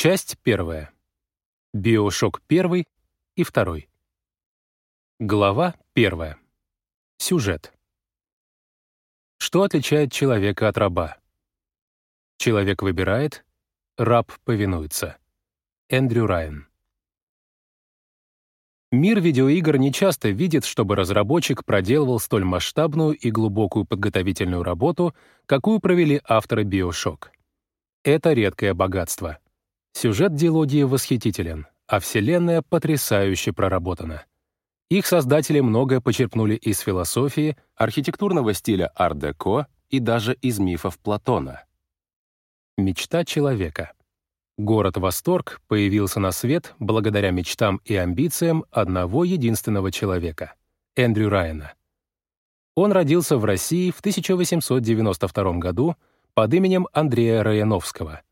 Часть первая. Биошок первый и второй. Глава первая. Сюжет. Что отличает человека от раба? Человек выбирает, раб повинуется. Эндрю Райан. Мир видеоигр не часто видит, чтобы разработчик проделывал столь масштабную и глубокую подготовительную работу, какую провели авторы Bioshock. Это редкое богатство. Сюжет дилогии восхитителен, а вселенная потрясающе проработана. Их создатели многое почерпнули из философии, архитектурного стиля ар-деко и даже из мифов Платона. Мечта человека — Город Восторг появился на свет благодаря мечтам и амбициям одного единственного человека — Эндрю Райана. Он родился в России в 1892 году под именем Андрея Раяновского.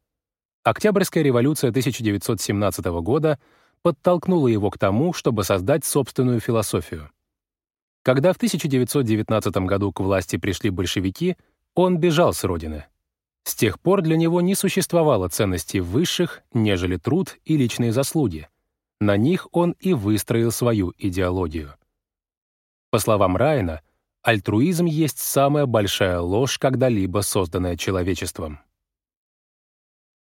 Октябрьская революция 1917 года подтолкнула его к тому, чтобы создать собственную философию. Когда в 1919 году к власти пришли большевики, он бежал с родины — с тех пор для него не существовало ценностей высших, нежели труд и личные заслуги. На них он и выстроил свою идеологию. По словам Райана, альтруизм есть самая большая ложь, когда-либо созданная человечеством.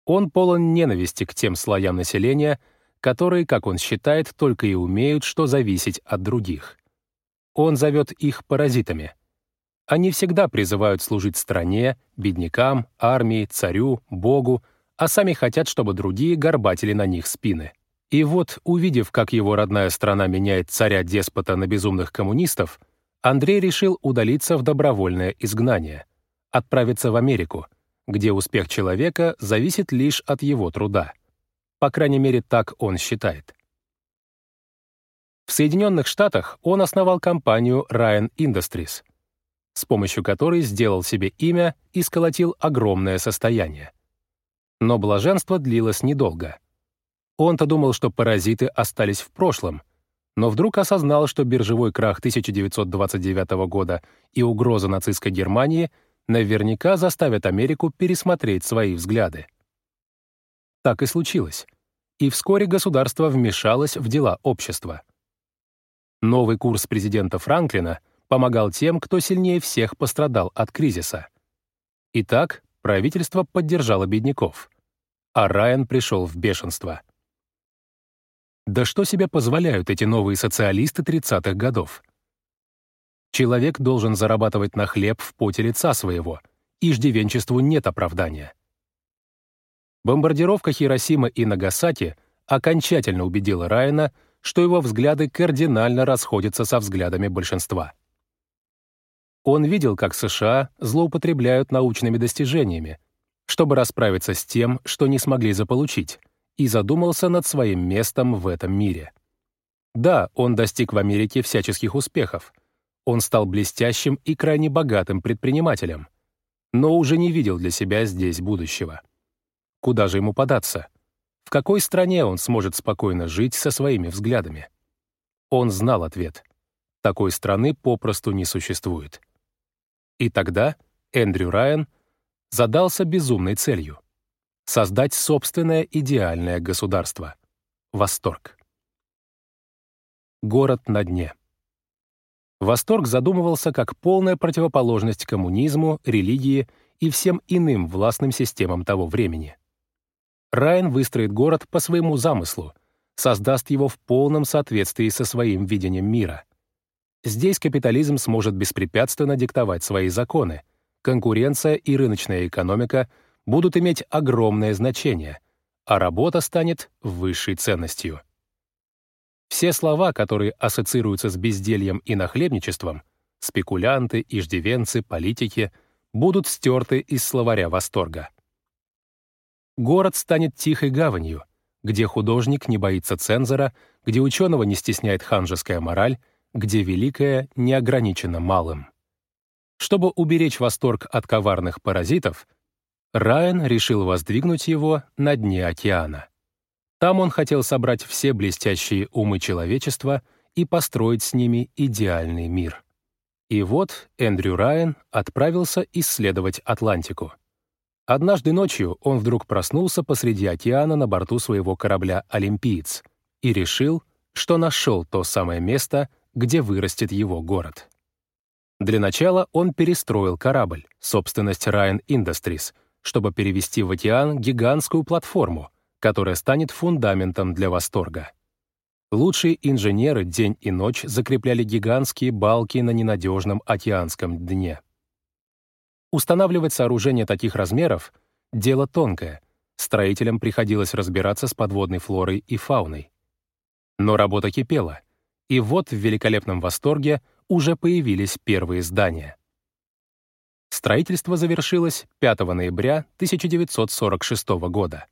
Он полон ненависти к тем слоям населения, которые, как он считает, только и умеют, что зависеть от других. Он зовет их паразитами — они всегда призывают служить стране, беднякам, армии, царю, богу, а сами хотят, чтобы другие горбатили на них спины. И вот, увидев, как его родная страна меняет царя-деспота на безумных коммунистов, Андрей решил удалиться в добровольное изгнание, отправиться в Америку, где успех человека зависит лишь от его труда. По крайней мере, так он считает. В Соединенных Штатах он основал компанию Ryan Industries — с помощью которой сделал себе имя и сколотил огромное состояние. Но блаженство длилось недолго. Он-то думал, что паразиты остались в прошлом, но вдруг осознал, что биржевой крах 1929 года и угроза нацистской Германии наверняка заставят Америку пересмотреть свои взгляды. Так и случилось. И вскоре государство вмешалось в дела общества. Новый курс президента Франклина — помогал тем, кто сильнее всех пострадал от кризиса. Итак, правительство поддержало бедняков, а Райан пришел в бешенство. Да что себе позволяют эти новые социалисты 30-х годов? Человек должен зарабатывать на хлеб в поте лица своего, иждивенчеству нет оправдания. Бомбардировка Хиросимы и Нагасаки окончательно убедила Райана, что его взгляды кардинально расходятся со взглядами большинства. Он видел, как США злоупотребляют научными достижениями, чтобы расправиться с тем, что не смогли заполучить, и задумался над своим местом в этом мире. Да, он достиг в Америке всяческих успехов. Он стал блестящим и крайне богатым предпринимателем, но уже не видел для себя здесь будущего. Куда же ему податься? В какой стране он сможет спокойно жить со своими взглядами? Он знал ответ. Такой страны попросту не существует. И тогда Эндрю Райан задался безумной целью — создать собственное идеальное государство. Восторг. Город на дне. Восторг задумывался как полная противоположность коммунизму, религии и всем иным властным системам того времени. Райан выстроит город по своему замыслу, создаст его в полном соответствии со своим видением мира — Здесь капитализм сможет беспрепятственно диктовать свои законы. Конкуренция и рыночная экономика будут иметь огромное значение, а работа станет высшей ценностью. Все слова, которые ассоциируются с бездельем и нахлебничеством, спекулянты, иждивенцы, политики, будут стерты из словаря восторга. Город станет тихой гаванью, где художник не боится цензора, где ученого не стесняет ханжеская мораль, где великое не ограничено малым. Чтобы уберечь восторг от коварных паразитов, Райан решил воздвигнуть его на дне океана. Там он хотел собрать все блестящие умы человечества и построить с ними идеальный мир. И вот Эндрю Райан отправился исследовать Атлантику. Однажды ночью он вдруг проснулся посреди океана на борту своего корабля «Олимпиец» и решил, что нашел то самое место, где вырастет его город. Для начала он перестроил корабль, собственность Ryan Industries, чтобы перевести в океан гигантскую платформу, которая станет фундаментом для восторга. Лучшие инженеры день и ночь закрепляли гигантские балки на ненадежном океанском дне. Устанавливать сооружения таких размеров — дело тонкое. Строителям приходилось разбираться с подводной флорой и фауной. Но работа кипела, и вот в великолепном восторге уже появились первые здания. Строительство завершилось 5 ноября 1946 года.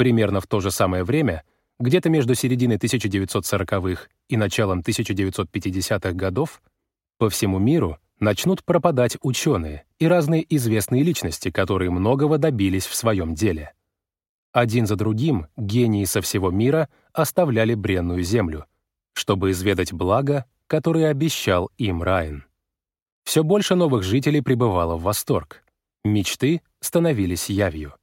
Примерно в то же самое время, где-то между серединой 1940-х и началом 1950-х годов, по всему миру начнут пропадать ученые и разные известные личности, которые многого добились в своем деле. Один за другим гении со всего мира оставляли бренную землю, чтобы изведать благо, которое обещал им Райан. Все больше новых жителей пребывало в восторг. Мечты становились явью.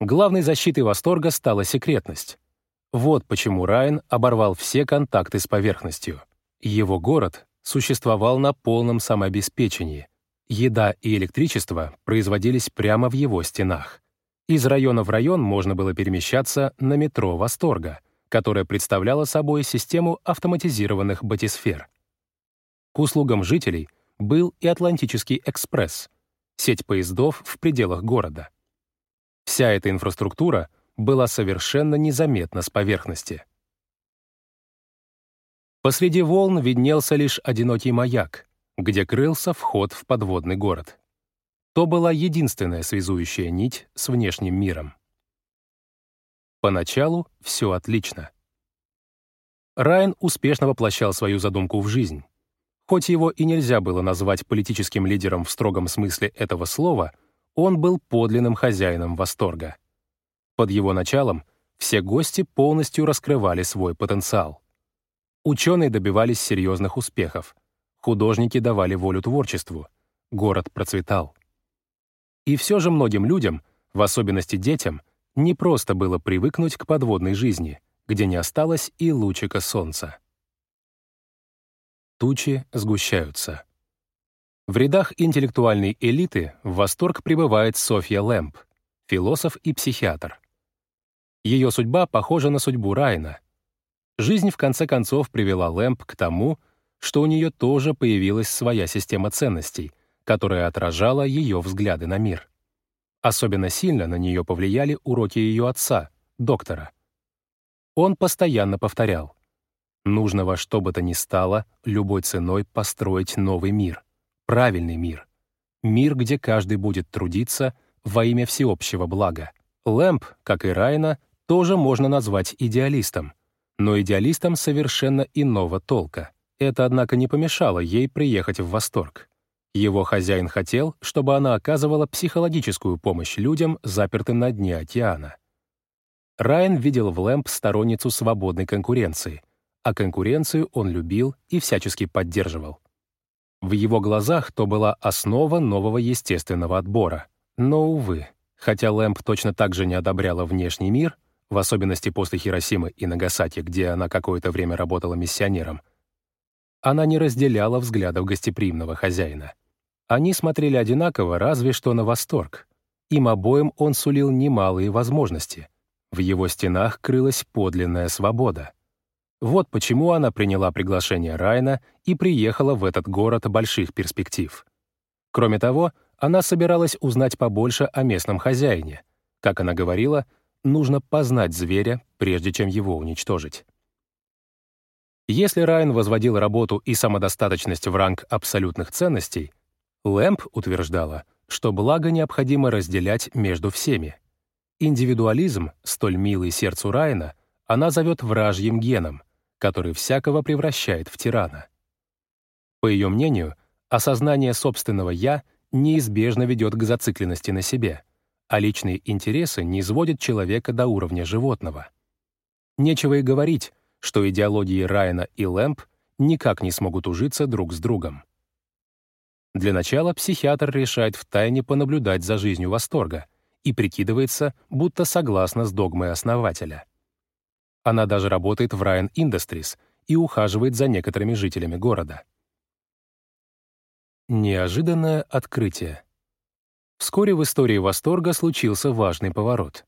Главной защитой восторга стала секретность. Вот почему Райан оборвал все контакты с поверхностью. Его город существовал на полном самообеспечении. Еда и электричество производились прямо в его стенах. Из района в район можно было перемещаться на метро «Восторга», которое представляло собой систему автоматизированных батисфер. К услугам жителей был и Атлантический экспресс, сеть поездов в пределах города. Вся эта инфраструктура была совершенно незаметна с поверхности. Посреди волн виднелся лишь одинокий маяк, где крылся вход в подводный город. То была единственная связующая нить с внешним миром. Поначалу все отлично. Райан успешно воплощал свою задумку в жизнь. Хоть его и нельзя было назвать политическим лидером в строгом смысле этого слова, он был подлинным хозяином восторга. Под его началом все гости полностью раскрывали свой потенциал. Ученые добивались серьезных успехов. Художники давали волю творчеству. Город процветал. И все же многим людям, в особенности детям, не просто было привыкнуть к подводной жизни, где не осталось и лучика солнца. Тучи сгущаются. В рядах интеллектуальной элиты в восторг пребывает Софья Лэмп, философ и психиатр. Ее судьба похожа на судьбу Райна. Жизнь в конце концов привела Лэмп к тому, что у нее тоже появилась своя система ценностей, которая отражала ее взгляды на мир. Особенно сильно на нее повлияли уроки ее отца, доктора. Он постоянно повторял, нужно во что бы то ни стало любой ценой построить новый мир, правильный мир, мир, где каждый будет трудиться во имя всеобщего блага. Лэмп, как и Райна, тоже можно назвать идеалистом, но идеалистом совершенно иного толка. Это, однако, не помешало ей приехать в восторг. Его хозяин хотел, чтобы она оказывала психологическую помощь людям, запертым на дне океана. Райан видел в Лэмп сторонницу свободной конкуренции, а конкуренцию он любил и всячески поддерживал. В его глазах то была основа нового естественного отбора. Но, увы, хотя Лэмп точно так же не одобряла внешний мир, в особенности после Хиросимы и Нагасаки, где она какое-то время работала миссионером, она не разделяла взглядов гостеприимного хозяина. Они смотрели одинаково, разве что на восторг. Им обоим он сулил немалые возможности. В его стенах крылась подлинная свобода. Вот почему она приняла приглашение Райна и приехала в этот город больших перспектив. Кроме того, она собиралась узнать побольше о местном хозяине. Как она говорила, нужно познать зверя, прежде чем его уничтожить. Если Райан возводил работу и самодостаточность в ранг абсолютных ценностей, Лэмп утверждала, что благо необходимо разделять между всеми. Индивидуализм, столь милый сердцу Райана, она зовет вражьим геном, который всякого превращает в тирана. По ее мнению, осознание собственного «я» неизбежно ведет к зацикленности на себе, а личные интересы не изводят человека до уровня животного. Нечего и говорить, что идеологии Райана и Лэмп никак не смогут ужиться друг с другом. Для начала психиатр решает втайне понаблюдать за жизнью восторга и прикидывается, будто согласна с догмой основателя. Она даже работает в Ryan Industries и ухаживает за некоторыми жителями города. Неожиданное открытие. Вскоре в истории восторга случился важный поворот.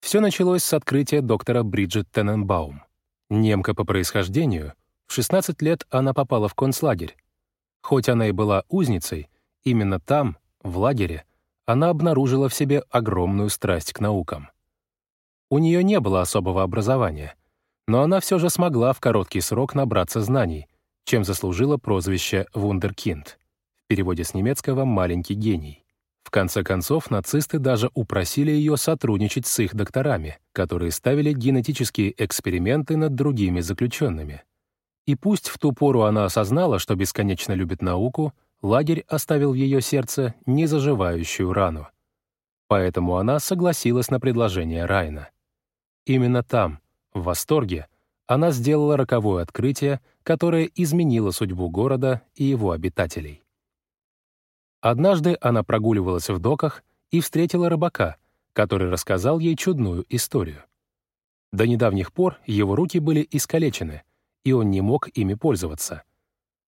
Все началось с открытия доктора Бриджит Тененбаум. Немка по происхождению, в 16 лет она попала в концлагерь. Хоть она и была узницей, именно там, в лагере, она обнаружила в себе огромную страсть к наукам. У нее не было особого образования, но она все же смогла в короткий срок набраться знаний, чем заслужила прозвище «вундеркинд», в переводе с немецкого «маленький гений». В конце концов, нацисты даже упросили ее сотрудничать с их докторами, которые ставили генетические эксперименты над другими заключенными. И пусть в ту пору она осознала, что бесконечно любит науку, лагерь оставил в ее сердце незаживающую рану. Поэтому она согласилась на предложение Райна. Именно там, в восторге, она сделала роковое открытие, которое изменило судьбу города и его обитателей. Однажды она прогуливалась в доках и встретила рыбака, который рассказал ей чудную историю. До недавних пор его руки были искалечены, и он не мог ими пользоваться.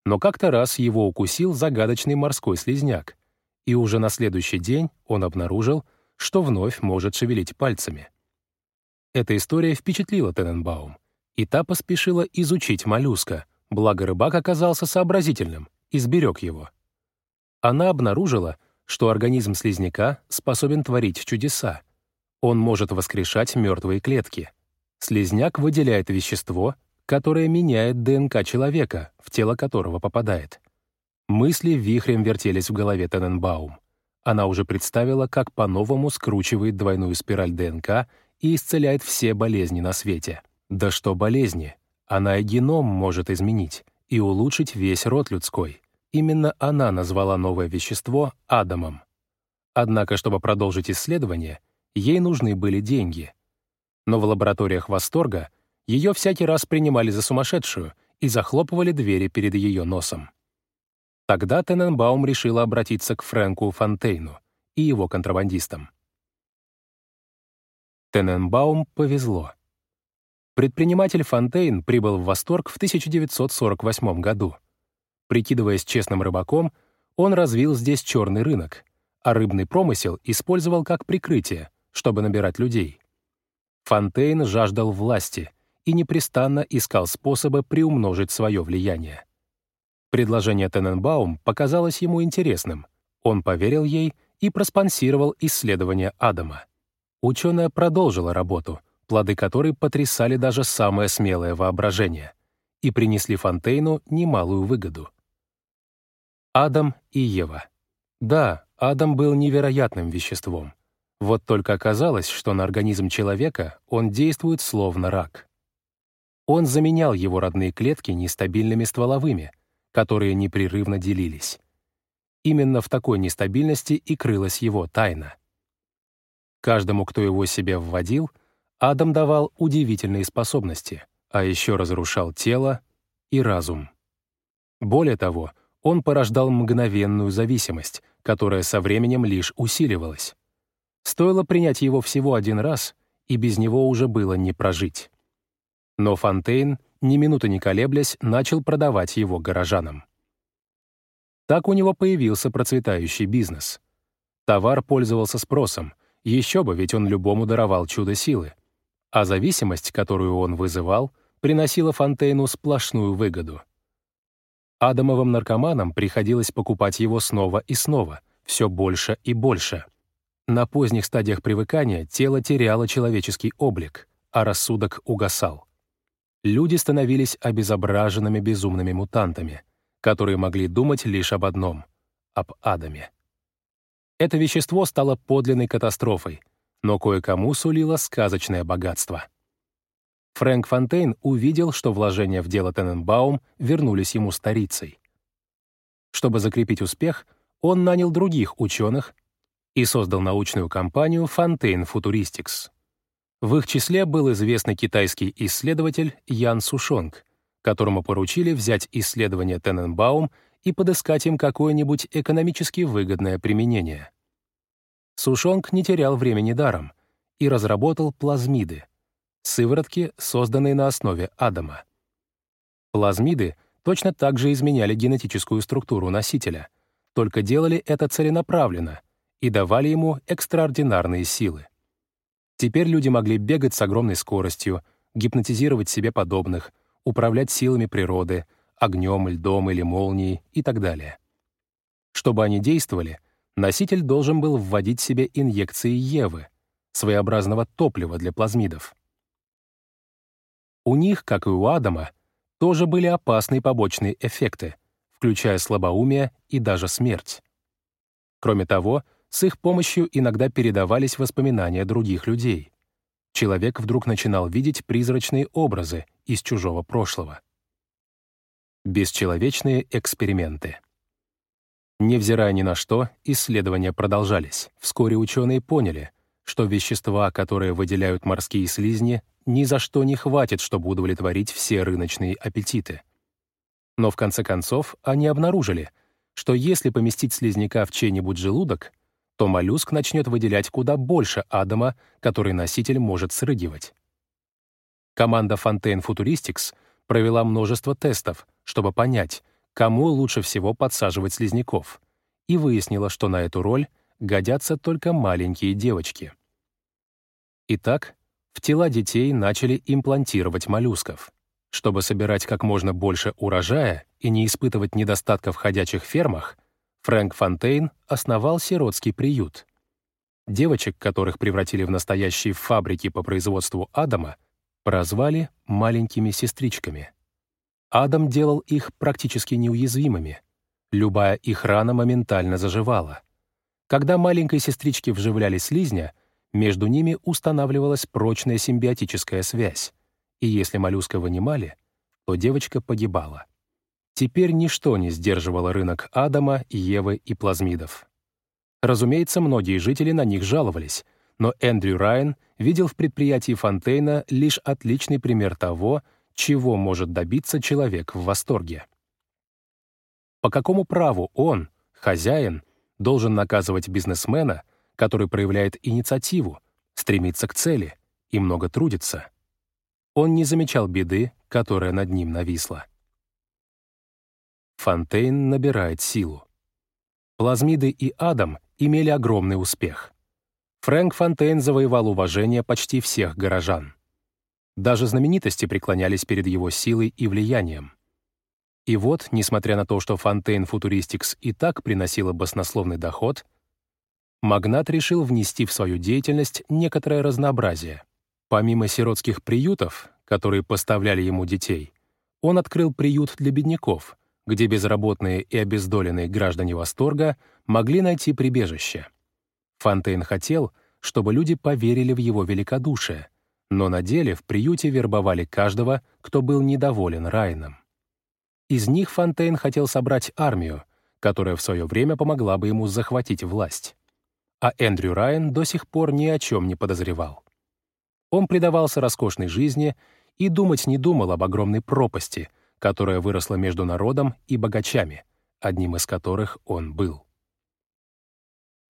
Но как-то раз его укусил загадочный морской слизняк, и уже на следующий день он обнаружил, что вновь может шевелить пальцами. Эта история впечатлила Тененбаум, и та поспешила изучить моллюска, благо рыбак оказался сообразительным и сберег его она обнаружила, что организм слизняка способен творить чудеса. Он может воскрешать мертвые клетки. Слизняк выделяет вещество, которое меняет ДНК человека, в тело которого попадает. Мысли вихрем вертелись в голове Тененбаум. Она уже представила, как по-новому скручивает двойную спираль ДНК и исцеляет все болезни на свете. Да что болезни? Она и геном может изменить и улучшить весь род людской. Именно она назвала новое вещество Адамом. Однако, чтобы продолжить исследование, ей нужны были деньги. Но в лабораториях восторга ее всякий раз принимали за сумасшедшую и захлопывали двери перед ее носом. Тогда Тененбаум решила обратиться к Фрэнку Фонтейну и его контрабандистам. Тененбаум повезло. Предприниматель Фонтейн прибыл в восторг в 1948 году. Прикидываясь честным рыбаком, он развил здесь черный рынок, а рыбный промысел использовал как прикрытие, чтобы набирать людей. Фонтейн жаждал власти и непрестанно искал способы приумножить свое влияние. Предложение Тененбаум показалось ему интересным. Он поверил ей и проспонсировал исследование Адама. Ученая продолжила работу, плоды которой потрясали даже самое смелое воображение и принесли Фонтейну немалую выгоду. Адам и Ева. Да, Адам был невероятным веществом. Вот только оказалось, что на организм человека он действует словно рак. Он заменял его родные клетки нестабильными стволовыми, которые непрерывно делились. Именно в такой нестабильности и крылась его тайна. Каждому, кто его себе вводил, Адам давал удивительные способности, а еще разрушал тело и разум. Более того, он порождал мгновенную зависимость, которая со временем лишь усиливалась. Стоило принять его всего один раз, и без него уже было не прожить. Но Фонтейн, ни минуты не колеблясь, начал продавать его горожанам. Так у него появился процветающий бизнес. Товар пользовался спросом, еще бы, ведь он любому даровал чудо силы. А зависимость, которую он вызывал, приносила Фонтейну сплошную выгоду — Адамовым наркоманам приходилось покупать его снова и снова, все больше и больше. На поздних стадиях привыкания тело теряло человеческий облик, а рассудок угасал. Люди становились обезображенными безумными мутантами, которые могли думать лишь об одном — об Адаме. Это вещество стало подлинной катастрофой, но кое-кому сулило сказочное богатство — Фрэнк Фонтейн увидел, что вложения в дело Тененбаум вернулись ему старицей. Чтобы закрепить успех, он нанял других ученых и создал научную компанию Fontaine Futuristics. В их числе был известный китайский исследователь Ян Сушонг, которому поручили взять исследования Тененбаум и подыскать им какое-нибудь экономически выгодное применение. Сушонг не терял времени даром и разработал плазмиды — сыворотки, созданные на основе Адама. Плазмиды точно так же изменяли генетическую структуру носителя, только делали это целенаправленно и давали ему экстраординарные силы. Теперь люди могли бегать с огромной скоростью, гипнотизировать себе подобных, управлять силами природы, огнем, льдом или молнией и так далее. Чтобы они действовали, носитель должен был вводить себе инъекции Евы, своеобразного топлива для плазмидов. У них, как и у Адама, тоже были опасные побочные эффекты, включая слабоумие и даже смерть. Кроме того, с их помощью иногда передавались воспоминания других людей. Человек вдруг начинал видеть призрачные образы из чужого прошлого. Бесчеловечные эксперименты. Невзирая ни на что, исследования продолжались. Вскоре ученые поняли, что вещества, которые выделяют морские слизни, ни за что не хватит, чтобы удовлетворить все рыночные аппетиты. Но в конце концов они обнаружили, что если поместить слизняка в чей-нибудь желудок — то моллюск начнет выделять куда больше адома, который носитель может срыгивать. Команда Fontaine Futuristics провела множество тестов, чтобы понять, кому лучше всего подсаживать слизняков, и выяснила, что на эту роль годятся только маленькие девочки. Итак, в тела детей начали имплантировать моллюсков. Чтобы собирать как можно больше урожая и не испытывать недостатка в ходячих фермах, Фрэнк Фонтейн основал сиротский приют. Девочек, которых превратили в настоящие фабрики по производству Адама, прозвали «маленькими сестричками». Адам делал их практически неуязвимыми. Любая их рана моментально заживала. Когда маленькой сестричке вживляли слизня, между ними устанавливалась прочная симбиотическая связь, и если моллюска вынимали, то девочка погибала. Теперь ничто не сдерживало рынок Адама, Евы и плазмидов. Разумеется, многие жители на них жаловались, но Эндрю Райан видел в предприятии Фонтейна лишь отличный пример того, чего может добиться человек в восторге. По какому праву он, хозяин, должен наказывать бизнесмена, который проявляет инициативу, стремится к цели и много трудится? Он не замечал беды, которая над ним нависла. Фонтейн набирает силу. Плазмиды и Адам имели огромный успех. Фрэнк Фонтейн завоевал уважение почти всех горожан. Даже знаменитости преклонялись перед его силой и влиянием. И вот, несмотря на то, что Фонтейн Футуристикс и так приносила баснословный доход, магнат решил внести в свою деятельность некоторое разнообразие. Помимо сиротских приютов, которые поставляли ему детей, он открыл приют для бедняков — где безработные и обездоленные граждане Восторга могли найти прибежище. Фонтейн хотел, чтобы люди поверили в его великодушие, но на деле в приюте вербовали каждого, кто был недоволен Райаном. Из них Фонтейн хотел собрать армию, которая в свое время помогла бы ему захватить власть. А Эндрю Райан до сих пор ни о чем не подозревал. Он предавался роскошной жизни и думать не думал об огромной пропасти — которая выросла между народом и богачами, одним из которых он был.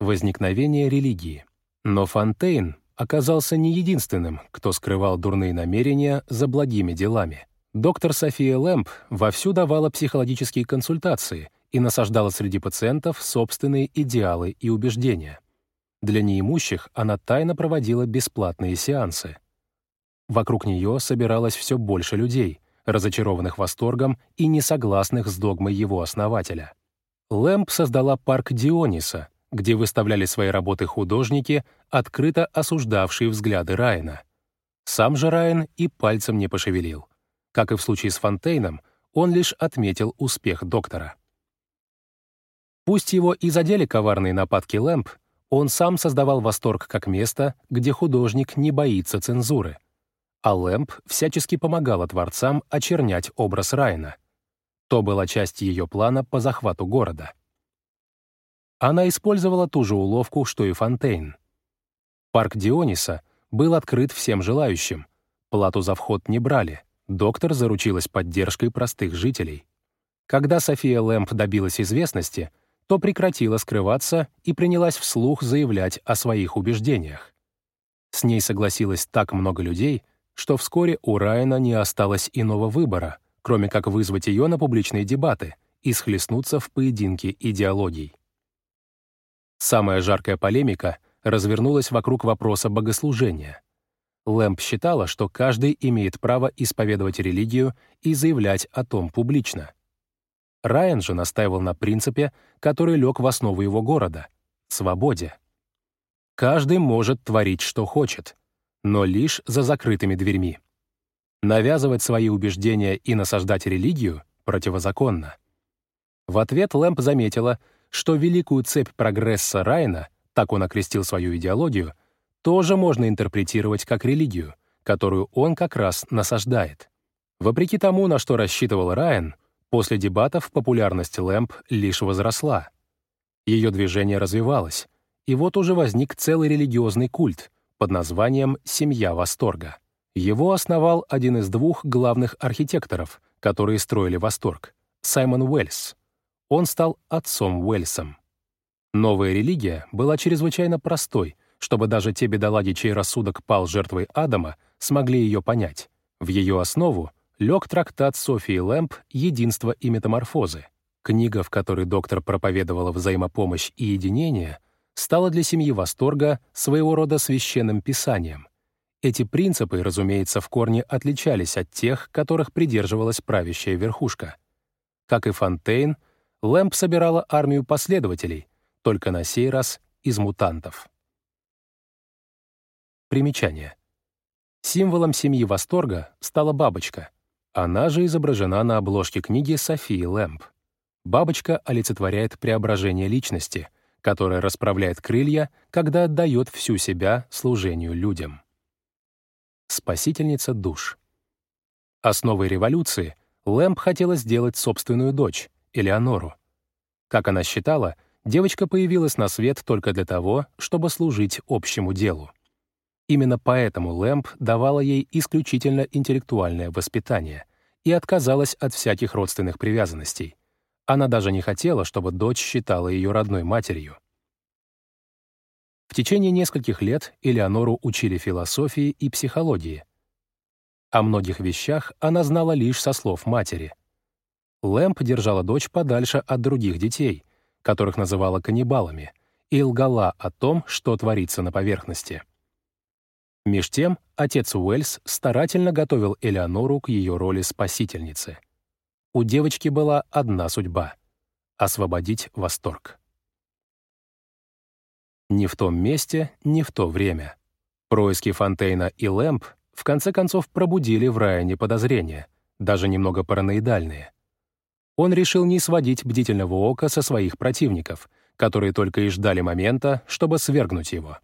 Возникновение религии. Но Фонтейн оказался не единственным, кто скрывал дурные намерения за благими делами. Доктор София Лэмп вовсю давала психологические консультации и насаждала среди пациентов собственные идеалы и убеждения. Для неимущих она тайно проводила бесплатные сеансы. Вокруг нее собиралось все больше людей, разочарованных восторгом и несогласных с догмой его основателя. Лэмп создала парк Диониса, где выставляли свои работы художники, открыто осуждавшие взгляды Райана. Сам же Райан и пальцем не пошевелил. Как и в случае с Фонтейном, он лишь отметил успех доктора. Пусть его и задели коварные нападки Лэмп, он сам создавал восторг как место, где художник не боится цензуры — а Лэмп всячески помогала творцам очернять образ Райана. То была часть ее плана по захвату города. Она использовала ту же уловку, что и Фонтейн. Парк Диониса был открыт всем желающим, плату за вход не брали, доктор заручилась поддержкой простых жителей. Когда София Лэмп добилась известности, то прекратила скрываться и принялась вслух заявлять о своих убеждениях. С ней согласилось так много людей, что вскоре у Райана не осталось иного выбора, кроме как вызвать ее на публичные дебаты и схлестнуться в поединке идеологий. Самая жаркая полемика развернулась вокруг вопроса богослужения. Лэмп считала, что каждый имеет право исповедовать религию и заявлять о том публично. Райан же настаивал на принципе, который лег в основу его города — свободе. Каждый может творить, что хочет, но лишь за закрытыми дверьми. Навязывать свои убеждения и насаждать религию противозаконно. В ответ Лэмп заметила, что великую цепь прогресса Райна, так он окрестил свою идеологию, тоже можно интерпретировать как религию, которую он как раз насаждает. Вопреки тому, на что рассчитывал Райан, после дебатов популярность Лэмп лишь возросла. Ее движение развивалось, и вот уже возник целый религиозный культ под названием «Семья Восторга». Его основал один из двух главных архитекторов, которые строили Восторг — Саймон Уэльс. Он стал отцом Уэльсом. Новая религия была чрезвычайно простой, чтобы даже те бедолаги, чей рассудок пал жертвой Адама, смогли ее понять. В ее основу лег трактат Софии Лэмп «Единство и метаморфозы». Книга, в которой доктор проповедовала взаимопомощь и единение, стала для семьи Восторга своего рода священным писанием. Эти принципы, разумеется, в корне отличались от тех, которых придерживалась правящая верхушка. Как и Фонтейн, Лэмп собирала армию последователей, только на сей раз из мутантов. Примечание. Символом семьи Восторга стала бабочка. Она же изображена на обложке книги Софии Лэмп. Бабочка олицетворяет преображение личности — которая расправляет крылья, когда отдает всю себя служению людям. Спасительница душ. Основой революции Лэмп хотела сделать собственную дочь, Элеонору. Как она считала, девочка появилась на свет только для того, чтобы служить общему делу. Именно поэтому Лэмп давала ей исключительно интеллектуальное воспитание и отказалась от всяких родственных привязанностей — она даже не хотела, чтобы дочь считала ее родной матерью. В течение нескольких лет Элеонору учили философии и психологии. О многих вещах она знала лишь со слов матери. Лэмп держала дочь подальше от других детей, которых называла каннибалами, и лгала о том, что творится на поверхности. Меж тем, отец Уэльс старательно готовил Элеонору к ее роли спасительницы — у девочки была одна судьба — освободить восторг. Не в том месте, не в то время. Происки Фонтейна и Лэмп в конце концов пробудили в Райане подозрения, даже немного параноидальные. Он решил не сводить бдительного ока со своих противников, которые только и ждали момента, чтобы свергнуть его.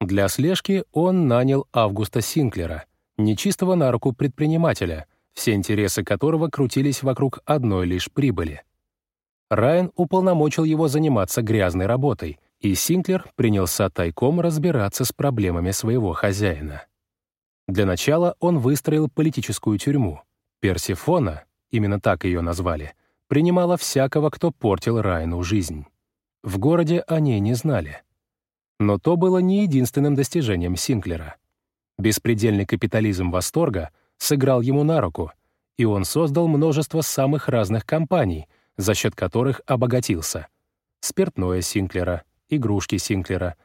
Для слежки он нанял Августа Синклера, нечистого на руку предпринимателя — все интересы которого крутились вокруг одной лишь прибыли. Райан уполномочил его заниматься грязной работой, и Синклер принялся тайком разбираться с проблемами своего хозяина. Для начала он выстроил политическую тюрьму. Персифона, именно так ее назвали, принимала всякого, кто портил Райану жизнь. В городе о ней не знали. Но то было не единственным достижением Синклера. Беспредельный капитализм восторга — сыграл ему на руку, и он создал множество самых разных компаний, за счет которых обогатился. Спиртное Синклера, игрушки Синклера,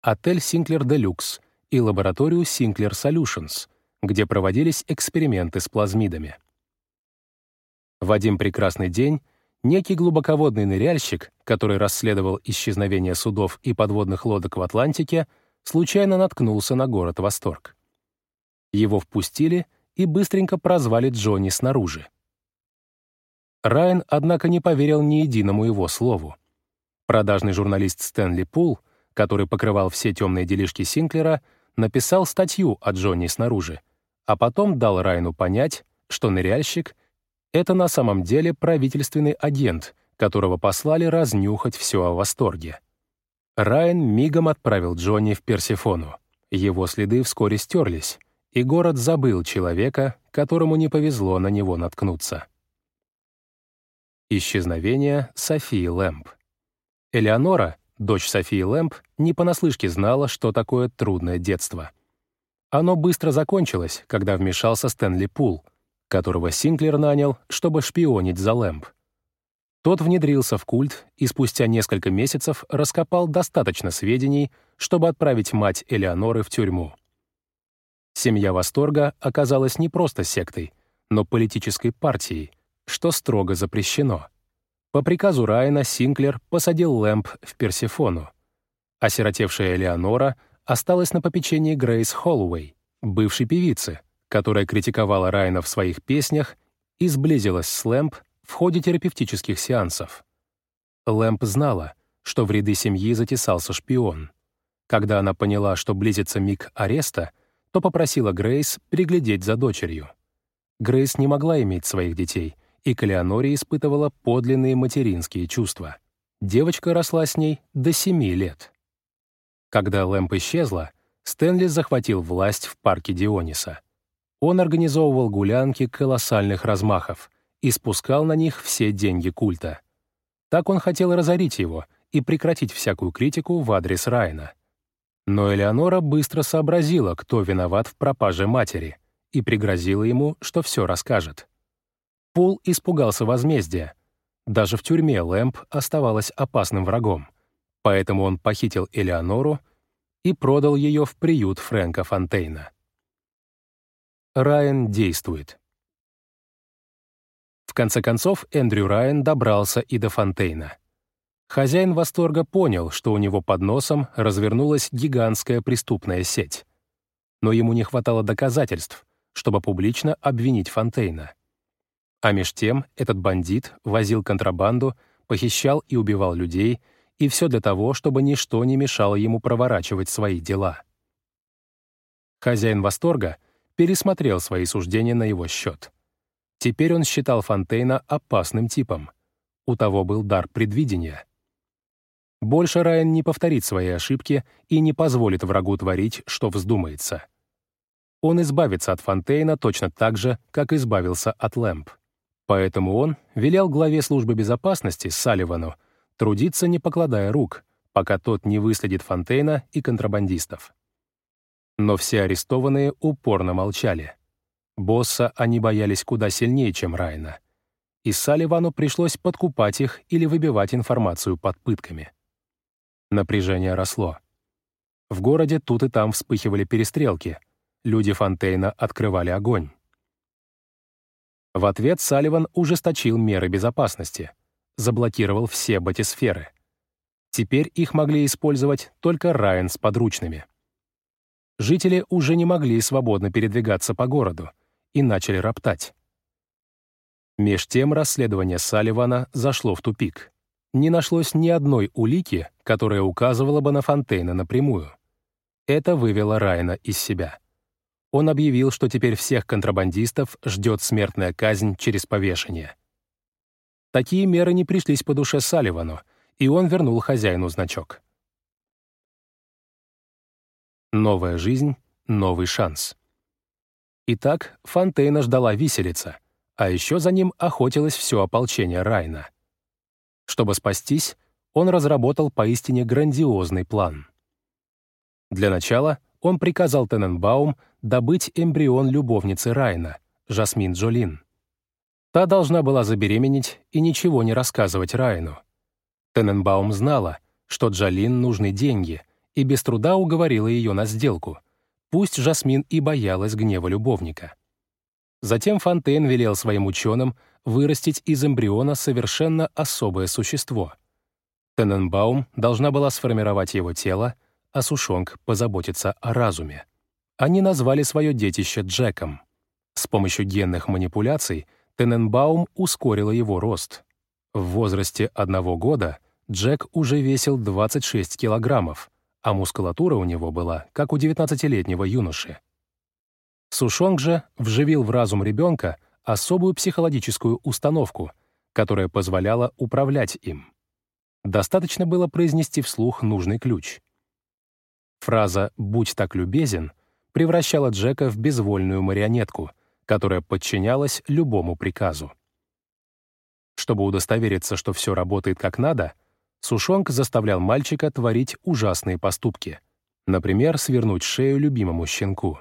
отель Синклер Делюкс и лабораторию Синклер Solutions, где проводились эксперименты с плазмидами. В один прекрасный день некий глубоководный ныряльщик, который расследовал исчезновение судов и подводных лодок в Атлантике, случайно наткнулся на город Восторг. Его впустили и быстренько прозвали Джонни снаружи. Райан, однако, не поверил ни единому его слову. Продажный журналист Стэнли Пул, который покрывал все темные делишки Синклера, написал статью о Джонни снаружи, а потом дал Райану понять, что ныряльщик — это на самом деле правительственный агент, которого послали разнюхать все о восторге. Райан мигом отправил Джонни в Персифону. Его следы вскоре стерлись, и город забыл человека, которому не повезло на него наткнуться. Исчезновение Софии Лэмп. Элеонора, дочь Софии Лэмп, не понаслышке знала, что такое трудное детство. Оно быстро закончилось, когда вмешался Стэнли Пул, которого Синклер нанял, чтобы шпионить за Лэмп. Тот внедрился в культ и спустя несколько месяцев раскопал достаточно сведений, чтобы отправить мать Элеоноры в тюрьму. Семья Восторга оказалась не просто сектой, но политической партией, что строго запрещено. По приказу Райана Синклер посадил Лэмп в Персифону. Осиротевшая Элеонора осталась на попечении Грейс Холлоуэй, бывшей певицы, которая критиковала Райана в своих песнях и сблизилась с Лэмп в ходе терапевтических сеансов. Лэмп знала, что в ряды семьи затесался шпион. Когда она поняла, что близится миг ареста, то попросила Грейс приглядеть за дочерью. Грейс не могла иметь своих детей, и к Леоноре испытывала подлинные материнские чувства. Девочка росла с ней до семи лет. Когда Лэмп исчезла, Стэнли захватил власть в парке Диониса. Он организовывал гулянки колоссальных размахов и спускал на них все деньги культа. Так он хотел разорить его и прекратить всякую критику в адрес Райана. Но Элеонора быстро сообразила, кто виноват в пропаже матери, и пригрозила ему, что все расскажет. Пул испугался возмездия. Даже в тюрьме Лэмп оставалась опасным врагом, поэтому он похитил Элеонору и продал ее в приют Фрэнка Фонтейна. Райан действует. В конце концов, Эндрю Райан добрался и до Фонтейна. Хозяин восторга понял, что у него под носом развернулась гигантская преступная сеть. Но ему не хватало доказательств, чтобы публично обвинить Фонтейна. А меж тем этот бандит возил контрабанду, похищал и убивал людей, и все для того, чтобы ничто не мешало ему проворачивать свои дела. Хозяин восторга пересмотрел свои суждения на его счет. Теперь он считал Фонтейна опасным типом. У того был дар предвидения — больше Райан не повторит свои ошибки и не позволит врагу творить, что вздумается. Он избавится от Фонтейна точно так же, как избавился от Лэмп. Поэтому он велел главе службы безопасности Салливану трудиться, не покладая рук, пока тот не выследит Фонтейна и контрабандистов. Но все арестованные упорно молчали. Босса они боялись куда сильнее, чем Райна. И Салливану пришлось подкупать их или выбивать информацию под пытками. Напряжение росло. В городе тут и там вспыхивали перестрелки. Люди Фонтейна открывали огонь. В ответ Салливан ужесточил меры безопасности, заблокировал все батисферы. Теперь их могли использовать только Райан с подручными. Жители уже не могли свободно передвигаться по городу и начали роптать. Меж тем расследование Салливана зашло в тупик не нашлось ни одной улики, которая указывала бы на Фонтейна напрямую. Это вывело Райана из себя. Он объявил, что теперь всех контрабандистов ждет смертная казнь через повешение. Такие меры не пришлись по душе Салливану, и он вернул хозяину значок. Новая жизнь, новый шанс. Итак, Фонтейна ждала виселица, а еще за ним охотилось все ополчение Райна — чтобы спастись, он разработал поистине грандиозный план. Для начала он приказал Тененбаум добыть эмбрион любовницы Райна, Жасмин Джолин. Та должна была забеременеть и ничего не рассказывать Райну. Тененбаум знала, что Джолин нужны деньги, и без труда уговорила ее на сделку, пусть Жасмин и боялась гнева любовника. Затем Фонтейн велел своим ученым вырастить из эмбриона совершенно особое существо. Тененбаум должна была сформировать его тело, а Сушонг позаботиться о разуме. Они назвали свое детище Джеком. С помощью генных манипуляций Тененбаум ускорила его рост. В возрасте одного года Джек уже весил 26 килограммов, а мускулатура у него была, как у 19-летнего юноши. Сушонг же вживил в разум ребенка особую психологическую установку, которая позволяла управлять им. Достаточно было произнести вслух нужный ключ. Фраза «будь так любезен» превращала Джека в безвольную марионетку, которая подчинялась любому приказу. Чтобы удостовериться, что все работает как надо, Сушонг заставлял мальчика творить ужасные поступки. Например, свернуть шею любимому щенку.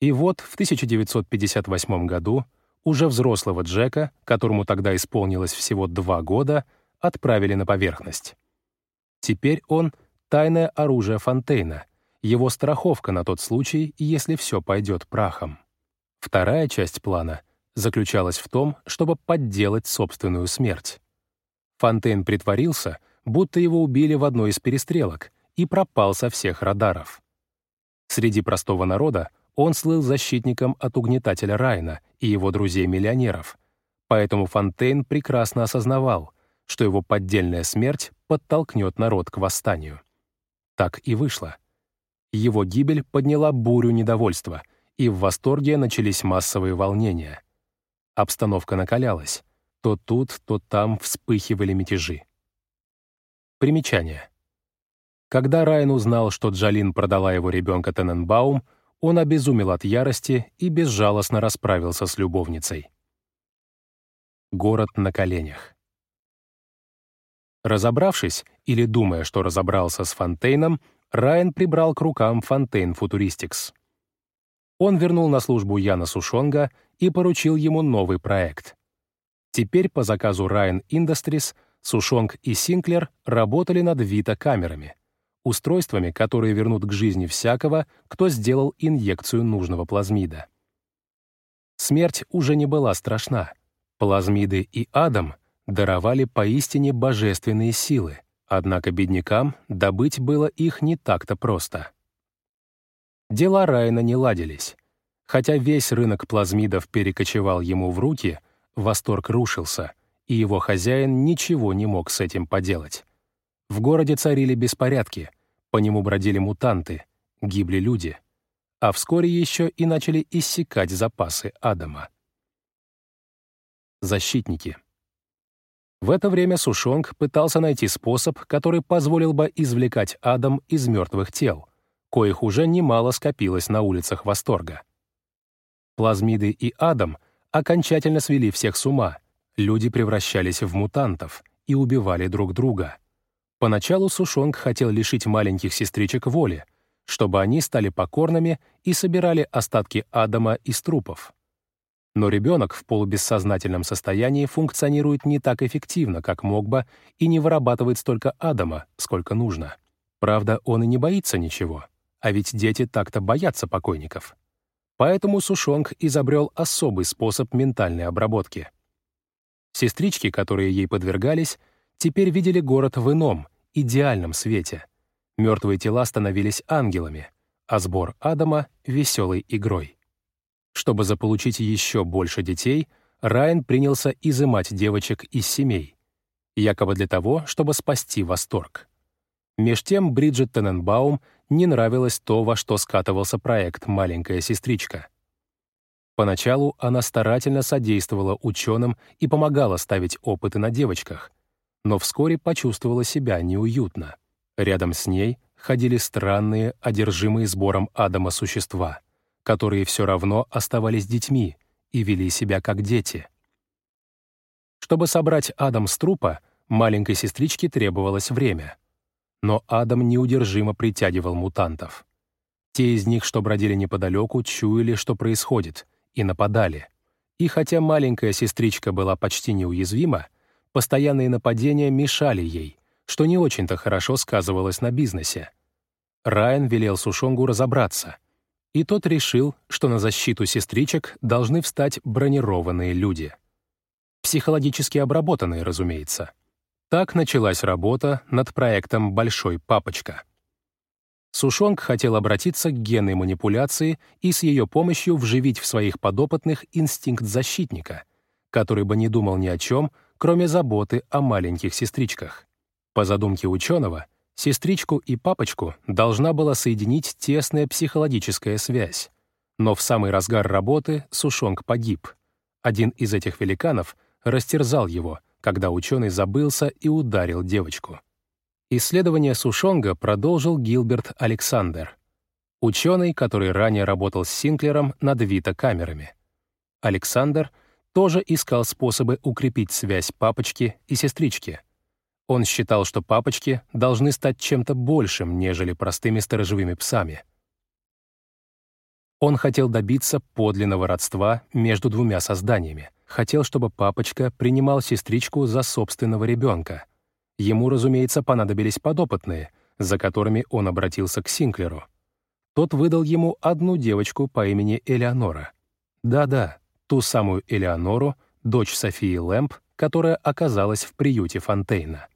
И вот в 1958 году уже взрослого Джека, которому тогда исполнилось всего два года, отправили на поверхность. Теперь он — тайное оружие Фонтейна, его страховка на тот случай, если все пойдет прахом. Вторая часть плана заключалась в том, чтобы подделать собственную смерть. Фонтейн притворился, будто его убили в одной из перестрелок, и пропал со всех радаров. Среди простого народа он слыл защитником от угнетателя Райна и его друзей-миллионеров, поэтому Фонтейн прекрасно осознавал, что его поддельная смерть подтолкнет народ к восстанию. Так и вышло. Его гибель подняла бурю недовольства, и в восторге начались массовые волнения. Обстановка накалялась. То тут, то там вспыхивали мятежи. Примечание. Когда Райан узнал, что Джалин продала его ребенка Тененбаум, он обезумел от ярости и безжалостно расправился с любовницей. Город на коленях. Разобравшись, или думая, что разобрался с Фонтейном, Райан прибрал к рукам Фонтейн Футуристикс. Он вернул на службу Яна Сушонга и поручил ему новый проект. Теперь по заказу Ryan Industries Сушонг и Синклер работали над Вита-камерами, устройствами, которые вернут к жизни всякого, кто сделал инъекцию нужного плазмида. Смерть уже не была страшна. Плазмиды и Адам — даровали поистине божественные силы, однако беднякам добыть было их не так-то просто. Дела Райана не ладились. Хотя весь рынок плазмидов перекочевал ему в руки, восторг рушился, и его хозяин ничего не мог с этим поделать. В городе царили беспорядки, по нему бродили мутанты, гибли люди, а вскоре еще и начали иссякать запасы Адама. Защитники — в это время Сушонг пытался найти способ, который позволил бы извлекать Адам из мертвых тел, коих уже немало скопилось на улицах Восторга. Плазмиды и Адам окончательно свели всех с ума, люди превращались в мутантов и убивали друг друга. Поначалу Сушонг хотел лишить маленьких сестричек воли, чтобы они стали покорными и собирали остатки Адама из трупов. Но ребенок в полубессознательном состоянии функционирует не так эффективно, как мог бы, и не вырабатывает столько адама, сколько нужно. Правда, он и не боится ничего, а ведь дети так-то боятся покойников. Поэтому Сушонг изобрел особый способ ментальной обработки. Сестрички, которые ей подвергались, теперь видели город в ином, идеальном свете. Мертвые тела становились ангелами, а сбор Адама — веселой игрой. Чтобы заполучить еще больше детей, Райан принялся изымать девочек из семей, якобы для того, чтобы спасти восторг. Меж тем Бриджит Тененбаум не нравилось то, во что скатывался проект «Маленькая сестричка». Поначалу она старательно содействовала ученым и помогала ставить опыты на девочках, но вскоре почувствовала себя неуютно. Рядом с ней ходили странные, одержимые сбором Адама существа — которые все равно оставались детьми и вели себя как дети. Чтобы собрать Адам с трупа, маленькой сестричке требовалось время. Но Адам неудержимо притягивал мутантов. Те из них, что бродили неподалеку, чуяли, что происходит, и нападали. И хотя маленькая сестричка была почти неуязвима, постоянные нападения мешали ей, что не очень-то хорошо сказывалось на бизнесе. Райан велел Сушонгу разобраться — и тот решил, что на защиту сестричек должны встать бронированные люди. Психологически обработанные, разумеется. Так началась работа над проектом «Большой папочка». Сушонг хотел обратиться к генной манипуляции и с ее помощью вживить в своих подопытных инстинкт защитника, который бы не думал ни о чем, кроме заботы о маленьких сестричках. По задумке ученого — Сестричку и папочку должна была соединить тесная психологическая связь. Но в самый разгар работы Сушонг погиб. Один из этих великанов растерзал его, когда ученый забылся и ударил девочку. Исследование Сушонга продолжил Гилберт Александр, ученый, который ранее работал с Синклером над Вита-камерами. Александр тоже искал способы укрепить связь папочки и сестрички. Он считал, что папочки должны стать чем-то большим, нежели простыми сторожевыми псами. Он хотел добиться подлинного родства между двумя созданиями. Хотел, чтобы папочка принимал сестричку за собственного ребенка. Ему, разумеется, понадобились подопытные, за которыми он обратился к Синклеру. Тот выдал ему одну девочку по имени Элеонора. Да-да, ту самую Элеонору, дочь Софии Лэмп, которая оказалась в приюте Фонтейна.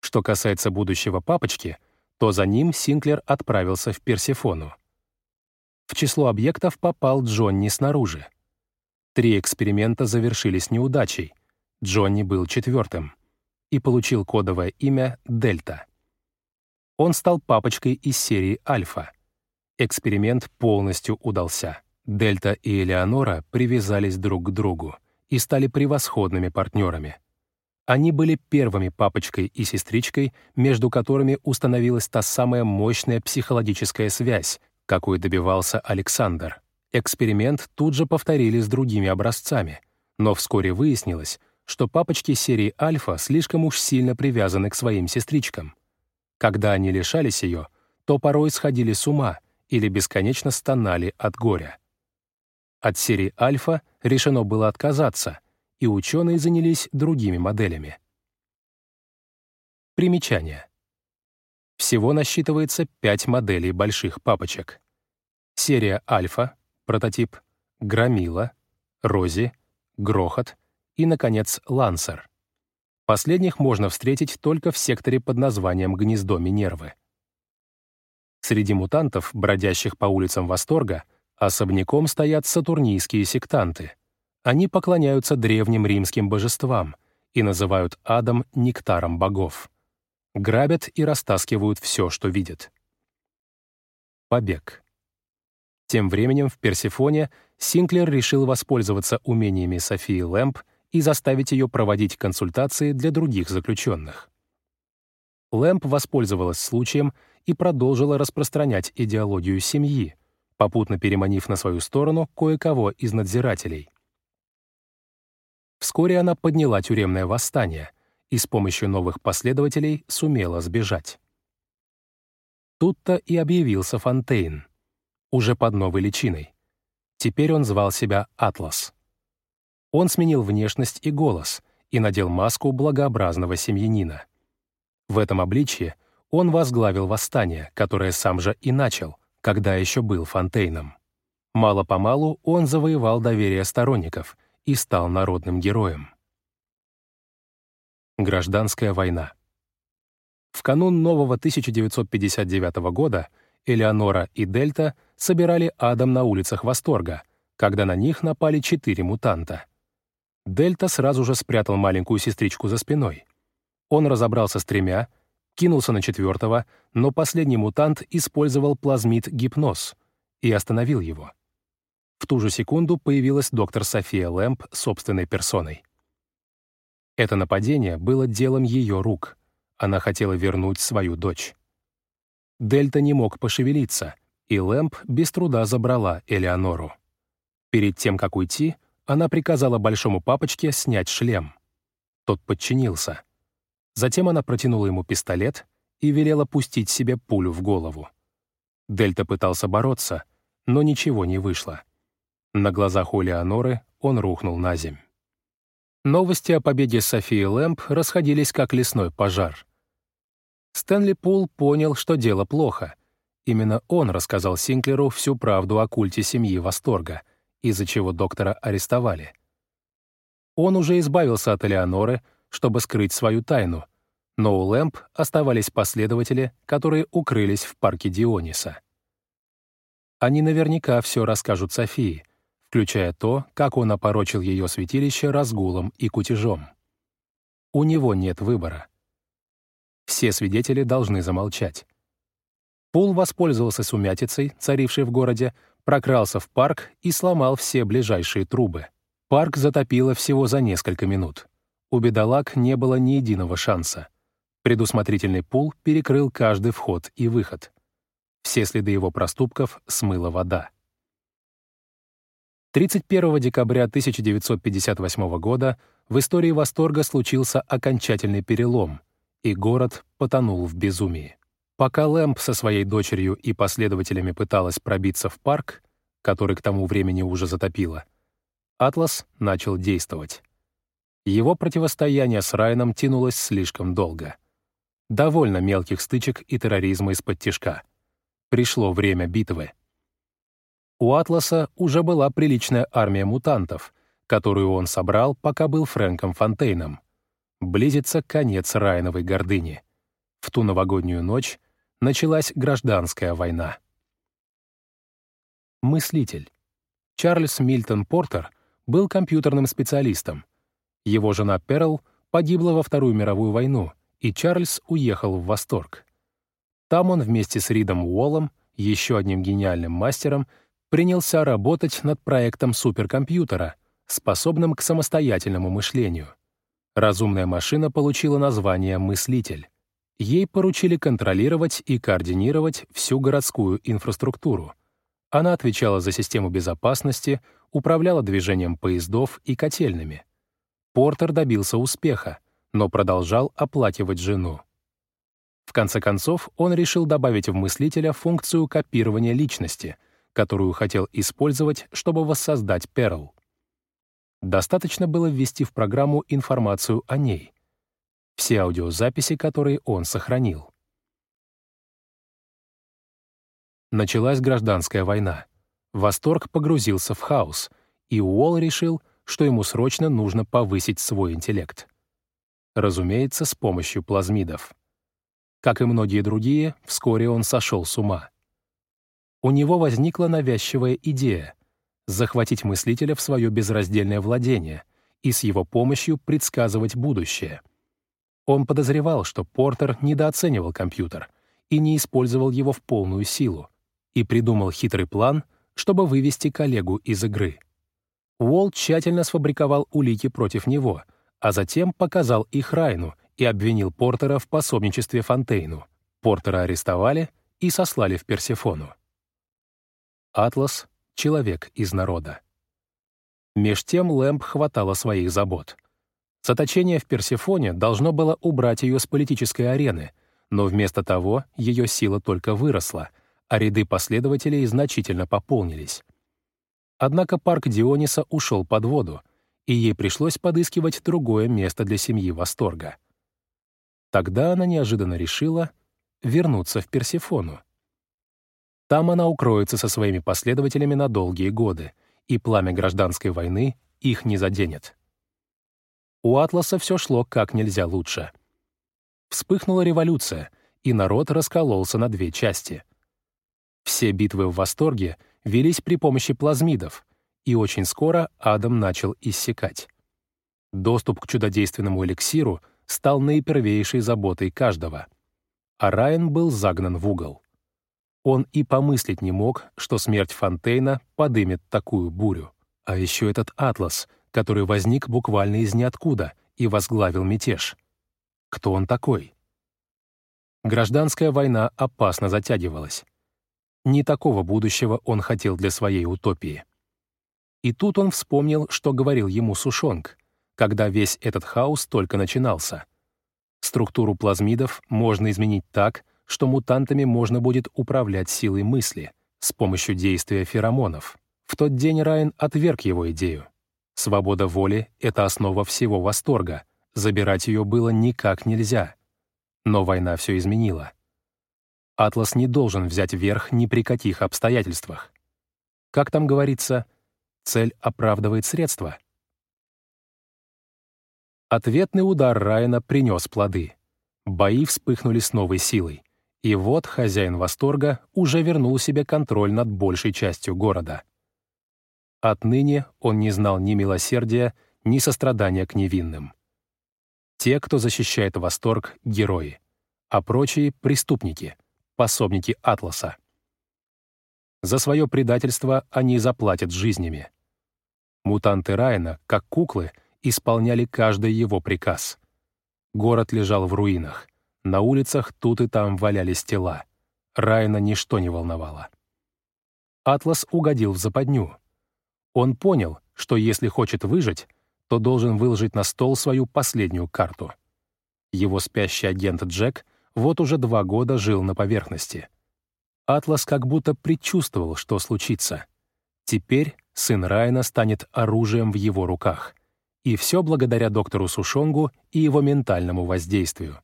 Что касается будущего папочки, то за ним Синклер отправился в Персефону. В число объектов попал Джонни снаружи. Три эксперимента завершились неудачей. Джонни был четвертым и получил кодовое имя «Дельта». Он стал папочкой из серии «Альфа». Эксперимент полностью удался. Дельта и Элеонора привязались друг к другу и стали превосходными партнерами. Они были первыми папочкой и сестричкой, между которыми установилась та самая мощная психологическая связь, какой добивался Александр. Эксперимент тут же повторили с другими образцами, но вскоре выяснилось, что папочки серии Альфа слишком уж сильно привязаны к своим сестричкам. Когда они лишались ее, то порой сходили с ума или бесконечно стонали от горя. От серии Альфа решено было отказаться, и ученые занялись другими моделями. Примечание. Всего насчитывается пять моделей больших папочек. Серия Альфа, прототип, Громила, Рози, Грохот и, наконец, Лансер. Последних можно встретить только в секторе под названием «Гнездо Минервы». Среди мутантов, бродящих по улицам Восторга, Особняком стоят сатурнийские сектанты. Они поклоняются древним римским божествам и называют адом нектаром богов. Грабят и растаскивают все, что видят. Побег. Тем временем в Персефоне Синклер решил воспользоваться умениями Софии Лэмп и заставить ее проводить консультации для других заключенных. Лэмп воспользовалась случаем и продолжила распространять идеологию семьи, попутно переманив на свою сторону кое-кого из надзирателей. Вскоре она подняла тюремное восстание и с помощью новых последователей сумела сбежать. Тут-то и объявился Фонтейн, уже под новой личиной. Теперь он звал себя Атлас. Он сменил внешность и голос и надел маску благообразного семьянина. В этом обличье он возглавил восстание, которое сам же и начал, когда еще был Фонтейном. Мало-помалу он завоевал доверие сторонников и стал народным героем. Гражданская война. В канун нового 1959 года Элеонора и Дельта собирали Адам на улицах Восторга, когда на них напали четыре мутанта. Дельта сразу же спрятал маленькую сестричку за спиной. Он разобрался с тремя, кинулся на четвертого, но последний мутант использовал плазмид-гипноз и остановил его. В ту же секунду появилась доктор София Лэмп собственной персоной. Это нападение было делом ее рук. Она хотела вернуть свою дочь. Дельта не мог пошевелиться, и Лэмп без труда забрала Элеонору. Перед тем, как уйти, она приказала большому папочке снять шлем. Тот подчинился — Затем она протянула ему пистолет и велела пустить себе пулю в голову. Дельта пытался бороться, но ничего не вышло. На глазах у Леоноры он рухнул на земь. Новости о победе Софии Лэмп расходились как лесной пожар. Стэнли Пул понял, что дело плохо. Именно он рассказал Синклеру всю правду о культе семьи Восторга, из-за чего доктора арестовали. Он уже избавился от Элеоноры, чтобы скрыть свою тайну, но у Лэмп оставались последователи, которые укрылись в парке Диониса. Они наверняка все расскажут Софии, включая то, как он опорочил ее святилище разгулом и кутежом. У него нет выбора. Все свидетели должны замолчать. Пул воспользовался сумятицей, царившей в городе, прокрался в парк и сломал все ближайшие трубы. Парк затопило всего за несколько минут. У бедолаг не было ни единого шанса. Предусмотрительный пул перекрыл каждый вход и выход. Все следы его проступков смыла вода. 31 декабря 1958 года в истории восторга случился окончательный перелом, и город потонул в безумии. Пока Лэмп со своей дочерью и последователями пыталась пробиться в парк, который к тому времени уже затопило, Атлас начал действовать. Его противостояние с Райаном тянулось слишком долго. Довольно мелких стычек и терроризма из-под тишка. Пришло время битвы. У Атласа уже была приличная армия мутантов, которую он собрал, пока был Фрэнком Фонтейном. Близится конец Райановой гордыни. В ту новогоднюю ночь началась гражданская война. Мыслитель. Чарльз Мильтон Портер был компьютерным специалистом. Его жена Перл погибла во Вторую мировую войну, и Чарльз уехал в восторг. Там он вместе с Ридом Уоллом, еще одним гениальным мастером, принялся работать над проектом суперкомпьютера, способным к самостоятельному мышлению. Разумная машина получила название «Мыслитель». Ей поручили контролировать и координировать всю городскую инфраструктуру. Она отвечала за систему безопасности, управляла движением поездов и котельными. Портер добился успеха, но продолжал оплакивать жену. В конце концов, он решил добавить в мыслителя функцию копирования личности, которую хотел использовать, чтобы воссоздать Перл. Достаточно было ввести в программу информацию о ней, все аудиозаписи, которые он сохранил. Началась гражданская война. Восторг погрузился в хаос, и Уолл решил, что ему срочно нужно повысить свой интеллект. Разумеется, с помощью плазмидов. Как и многие другие, вскоре он сошел с ума. У него возникла навязчивая идея — захватить мыслителя в свое безраздельное владение и с его помощью предсказывать будущее. Он подозревал, что Портер недооценивал компьютер и не использовал его в полную силу, и придумал хитрый план, чтобы вывести коллегу из игры. Уолл тщательно сфабриковал улики против него, а затем показал их Райну и обвинил Портера в пособничестве Фонтейну. Портера арестовали и сослали в Персефону. Атлас — человек из народа. Меж тем Лэмп хватало своих забот. Заточение в Персефоне должно было убрать ее с политической арены, но вместо того ее сила только выросла, а ряды последователей значительно пополнились. Однако парк Диониса ушел под воду, и ей пришлось подыскивать другое место для семьи Восторга. Тогда она неожиданно решила вернуться в Персефону. Там она укроется со своими последователями на долгие годы, и пламя гражданской войны их не заденет. У Атласа все шло как нельзя лучше. Вспыхнула революция, и народ раскололся на две части. Все битвы в восторге — велись при помощи плазмидов, и очень скоро Адам начал иссякать. Доступ к чудодейственному эликсиру стал наипервейшей заботой каждого. А Райан был загнан в угол. Он и помыслить не мог, что смерть Фонтейна подымет такую бурю. А еще этот Атлас, который возник буквально из ниоткуда и возглавил мятеж. Кто он такой? Гражданская война опасно затягивалась. Не такого будущего он хотел для своей утопии. И тут он вспомнил, что говорил ему Сушонг, когда весь этот хаос только начинался. Структуру плазмидов можно изменить так, что мутантами можно будет управлять силой мысли с помощью действия феромонов. В тот день Райан отверг его идею. Свобода воли — это основа всего восторга. Забирать ее было никак нельзя. Но война все изменила. Атлас не должен взять верх ни при каких обстоятельствах. Как там говорится, цель оправдывает средства. Ответный удар Райана принес плоды. Бои вспыхнули с новой силой. И вот хозяин восторга уже вернул себе контроль над большей частью города. Отныне он не знал ни милосердия, ни сострадания к невинным. Те, кто защищает восторг — герои, а прочие — преступники, пособники Атласа. За свое предательство они заплатят жизнями. Мутанты Райана, как куклы, исполняли каждый его приказ. Город лежал в руинах. На улицах тут и там валялись тела. Райана ничто не волновало. Атлас угодил в западню. Он понял, что если хочет выжить, то должен выложить на стол свою последнюю карту. Его спящий агент Джек вот уже два года жил на поверхности. Атлас как будто предчувствовал, что случится. Теперь сын Райана станет оружием в его руках. И все благодаря доктору Сушонгу и его ментальному воздействию.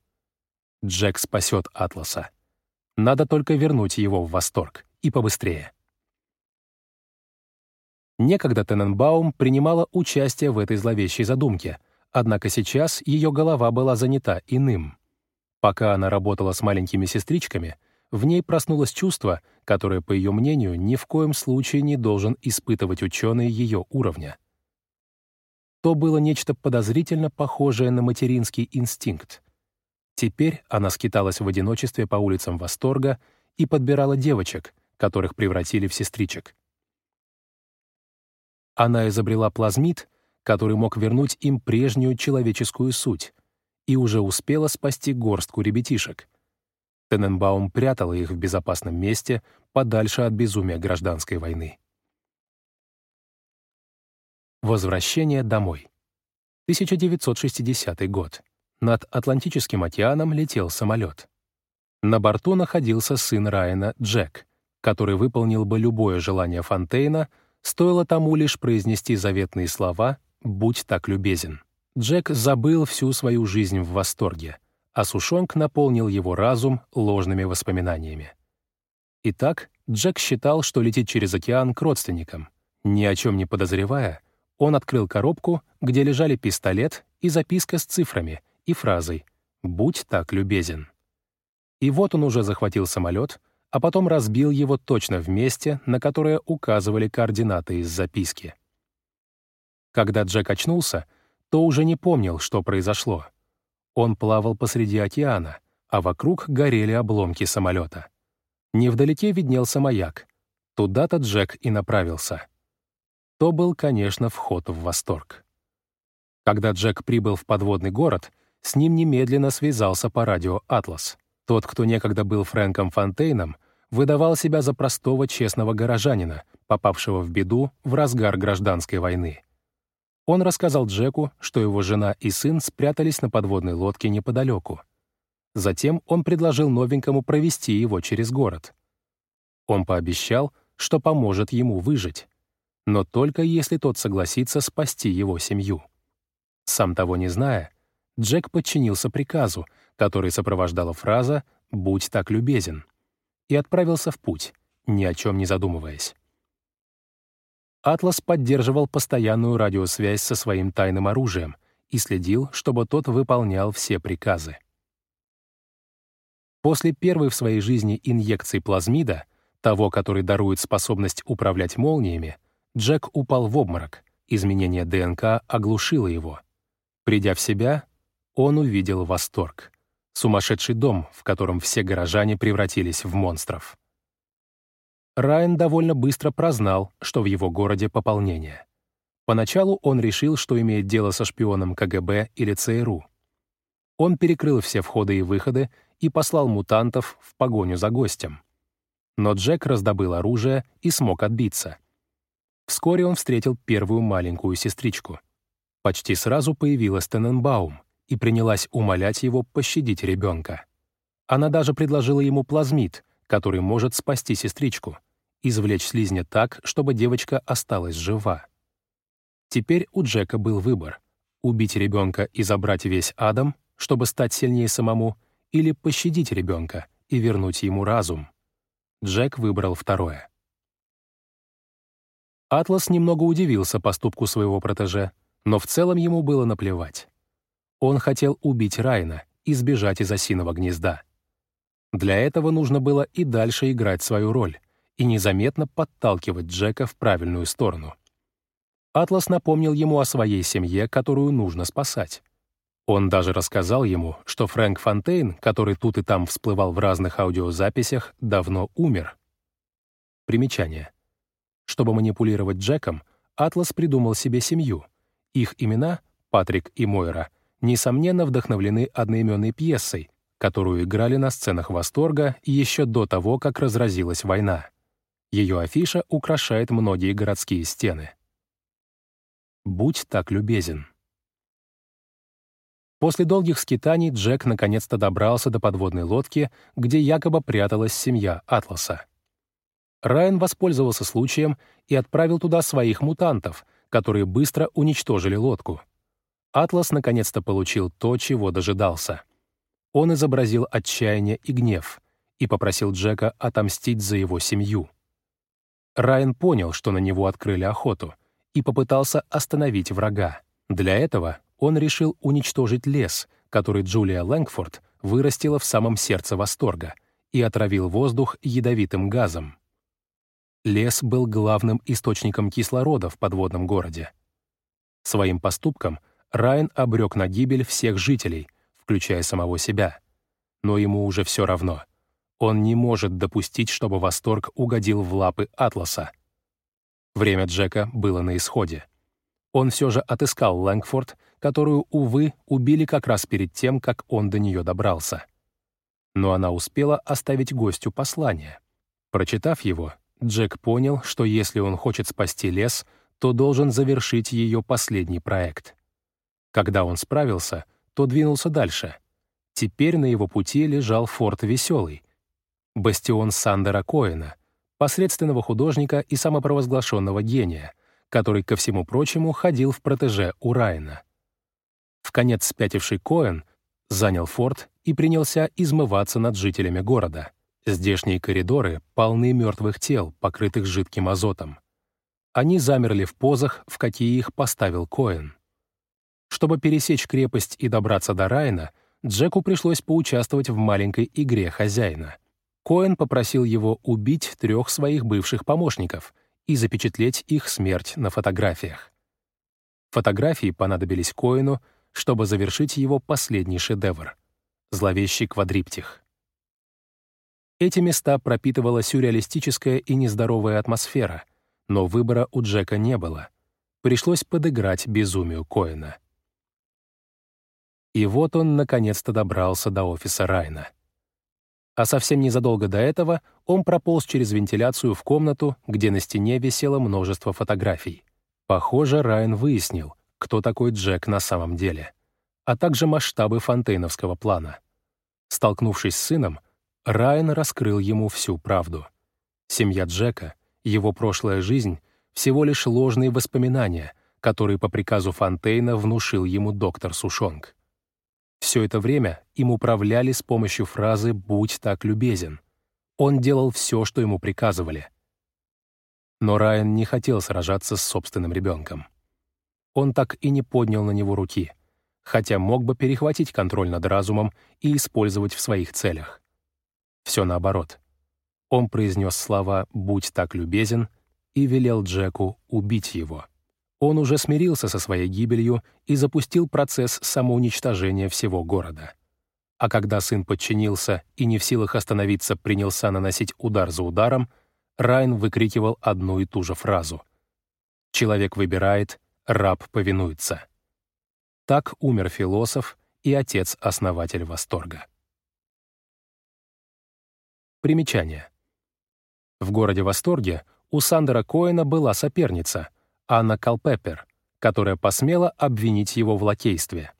Джек спасет Атласа. Надо только вернуть его в восторг. И побыстрее. Некогда Тененбаум принимала участие в этой зловещей задумке, однако сейчас ее голова была занята иным. Пока она работала с маленькими сестричками, в ней проснулось чувство, которое, по ее мнению, ни в коем случае не должен испытывать ученый ее уровня. То было нечто подозрительно похожее на материнский инстинкт. Теперь она скиталась в одиночестве по улицам Восторга и подбирала девочек, которых превратили в сестричек. Она изобрела плазмид, который мог вернуть им прежнюю человеческую суть, и уже успела спасти горстку ребятишек. Тененбаум прятала их в безопасном месте, подальше от безумия гражданской войны. Возвращение домой. 1960 год. Над Атлантическим океаном летел самолет. На борту находился сын Райана, Джек, который выполнил бы любое желание Фонтейна, стоило тому лишь произнести заветные слова «Будь так любезен». Джек забыл всю свою жизнь в восторге, а Сушонг наполнил его разум ложными воспоминаниями. Итак, Джек считал, что летит через океан к родственникам. Ни о чем не подозревая, он открыл коробку, где лежали пистолет и записка с цифрами и фразой «Будь так любезен». И вот он уже захватил самолет, а потом разбил его точно в месте, на которое указывали координаты из записки. Когда Джек очнулся, то уже не помнил, что произошло. Он плавал посреди океана, а вокруг горели обломки самолета. Невдалеке виднелся маяк. Туда-то Джек и направился. То был, конечно, вход в восторг. Когда Джек прибыл в подводный город, с ним немедленно связался по радио «Атлас». Тот, кто некогда был Фрэнком Фонтейном, выдавал себя за простого честного горожанина, попавшего в беду в разгар гражданской войны. Он рассказал Джеку, что его жена и сын спрятались на подводной лодке неподалеку. Затем он предложил новенькому провести его через город. Он пообещал, что поможет ему выжить, но только если тот согласится спасти его семью. Сам того не зная, Джек подчинился приказу, который сопровождала фраза «Будь так любезен», и отправился в путь, ни о чем не задумываясь. Атлас поддерживал постоянную радиосвязь со своим тайным оружием и следил, чтобы тот выполнял все приказы. После первой в своей жизни инъекции плазмида, того, который дарует способность управлять молниями, Джек упал в обморок, изменение ДНК оглушило его. Придя в себя, он увидел восторг. Сумасшедший дом, в котором все горожане превратились в монстров. Райан довольно быстро прознал, что в его городе пополнение. Поначалу он решил, что имеет дело со шпионом КГБ или ЦРУ. Он перекрыл все входы и выходы и послал мутантов в погоню за гостем. Но Джек раздобыл оружие и смог отбиться. Вскоре он встретил первую маленькую сестричку. Почти сразу появилась Тененбаум и принялась умолять его пощадить ребенка. Она даже предложила ему плазмид, который может спасти сестричку — извлечь слизня так, чтобы девочка осталась жива. Теперь у Джека был выбор — убить ребенка и забрать весь Адам, чтобы стать сильнее самому, или пощадить ребенка и вернуть ему разум. Джек выбрал второе. Атлас немного удивился поступку своего протеже, но в целом ему было наплевать. Он хотел убить Райна и сбежать из осиного гнезда. Для этого нужно было и дальше играть свою роль, и незаметно подталкивать Джека в правильную сторону. Атлас напомнил ему о своей семье, которую нужно спасать. Он даже рассказал ему, что Фрэнк Фонтейн, который тут и там всплывал в разных аудиозаписях, давно умер. Примечание. Чтобы манипулировать Джеком, Атлас придумал себе семью. Их имена, Патрик и Мойра, несомненно вдохновлены одноименной пьесой, которую играли на сценах восторга еще до того, как разразилась война. Ее афиша украшает многие городские стены. «Будь так любезен». После долгих скитаний Джек наконец-то добрался до подводной лодки, где якобы пряталась семья Атласа. Райан воспользовался случаем и отправил туда своих мутантов, которые быстро уничтожили лодку. Атлас наконец-то получил то, чего дожидался. Он изобразил отчаяние и гнев и попросил Джека отомстить за его семью. Райан понял, что на него открыли охоту, и попытался остановить врага. Для этого он решил уничтожить лес, который Джулия Лэнгфорд вырастила в самом сердце восторга, и отравил воздух ядовитым газом. Лес был главным источником кислорода в подводном городе. Своим поступком Райан обрек на гибель всех жителей, включая самого себя. Но ему уже все равно. Он не может допустить, чтобы восторг угодил в лапы Атласа. Время Джека было на исходе. Он все же отыскал Лэнгфорд, которую, увы, убили как раз перед тем, как он до нее добрался. Но она успела оставить гостю послание. Прочитав его, Джек понял, что если он хочет спасти лес, то должен завершить ее последний проект. Когда он справился, то двинулся дальше. Теперь на его пути лежал форт Веселый, бастион Сандера Коэна, посредственного художника и самопровозглашенного гения, который, ко всему прочему, ходил в протеже у Райана. В конец спятивший Коэн занял форт и принялся измываться над жителями города. Здешние коридоры полны мертвых тел, покрытых жидким азотом. Они замерли в позах, в какие их поставил Коэн. Чтобы пересечь крепость и добраться до Райна, Джеку пришлось поучаствовать в маленькой игре хозяина — Коэн попросил его убить трех своих бывших помощников и запечатлеть их смерть на фотографиях. Фотографии понадобились Коэну, чтобы завершить его последний шедевр — зловещий квадриптих. Эти места пропитывала сюрреалистическая и нездоровая атмосфера, но выбора у Джека не было. Пришлось подыграть безумию Коэна. И вот он наконец-то добрался до офиса Райна а совсем незадолго до этого он прополз через вентиляцию в комнату, где на стене висело множество фотографий. Похоже, Райан выяснил, кто такой Джек на самом деле, а также масштабы фонтейновского плана. Столкнувшись с сыном, Райан раскрыл ему всю правду. Семья Джека, его прошлая жизнь — всего лишь ложные воспоминания, которые по приказу Фонтейна внушил ему доктор Сушонг. Все это время им управляли с помощью фразы «будь так любезен». Он делал все, что ему приказывали. Но Райан не хотел сражаться с собственным ребенком. Он так и не поднял на него руки, хотя мог бы перехватить контроль над разумом и использовать в своих целях. Все наоборот. Он произнес слова «будь так любезен» и велел Джеку убить его. Он уже смирился со своей гибелью и запустил процесс самоуничтожения всего города. А когда сын подчинился и не в силах остановиться принялся наносить удар за ударом, Райн выкрикивал одну и ту же фразу. «Человек выбирает, раб повинуется». Так умер философ и отец-основатель восторга. Примечание. В городе Восторге у Сандера Коэна была соперница — Анна Калпеппер, которая посмела обвинить его в лакействе.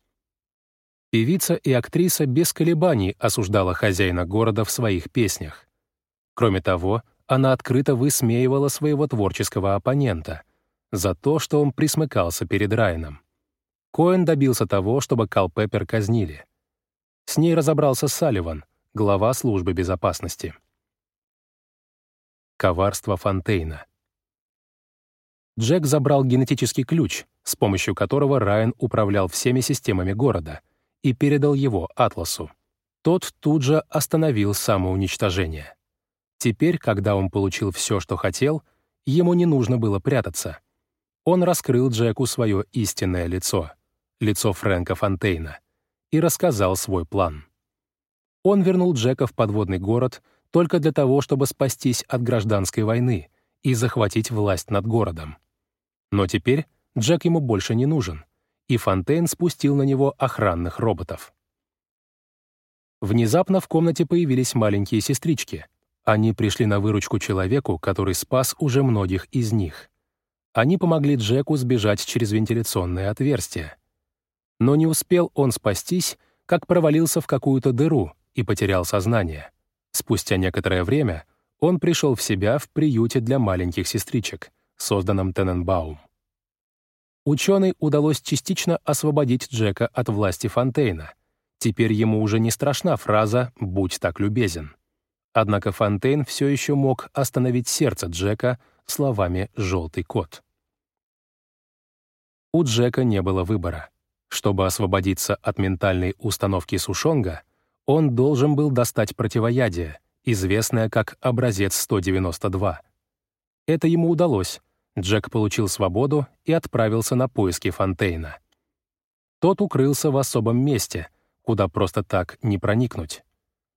Певица и актриса без колебаний осуждала хозяина города в своих песнях. Кроме того, она открыто высмеивала своего творческого оппонента за то, что он присмыкался перед Райаном. Коэн добился того, чтобы Калпеппер казнили. С ней разобрался Салливан, глава службы безопасности. Коварство Фонтейна. Джек забрал генетический ключ, с помощью которого Райан управлял всеми системами города, и передал его Атласу. Тот тут же остановил самоуничтожение. Теперь, когда он получил все, что хотел, ему не нужно было прятаться. Он раскрыл Джеку свое истинное лицо, лицо Фрэнка Фонтейна, и рассказал свой план. Он вернул Джека в подводный город только для того, чтобы спастись от гражданской войны и захватить власть над городом. Но теперь Джек ему больше не нужен, и Фонтейн спустил на него охранных роботов. Внезапно в комнате появились маленькие сестрички. Они пришли на выручку человеку, который спас уже многих из них. Они помогли Джеку сбежать через вентиляционное отверстие. Но не успел он спастись, как провалился в какую-то дыру и потерял сознание. Спустя некоторое время он пришел в себя в приюте для маленьких сестричек, созданном Тененбаум. Ученый удалось частично освободить Джека от власти Фонтейна. Теперь ему уже не страшна фраза «будь так любезен». Однако Фонтейн все еще мог остановить сердце Джека словами «желтый кот». У Джека не было выбора. Чтобы освободиться от ментальной установки Сушонга, он должен был достать противоядие, известное как образец 192. Это ему удалось. Джек получил свободу и отправился на поиски Фонтейна. Тот укрылся в особом месте, куда просто так не проникнуть.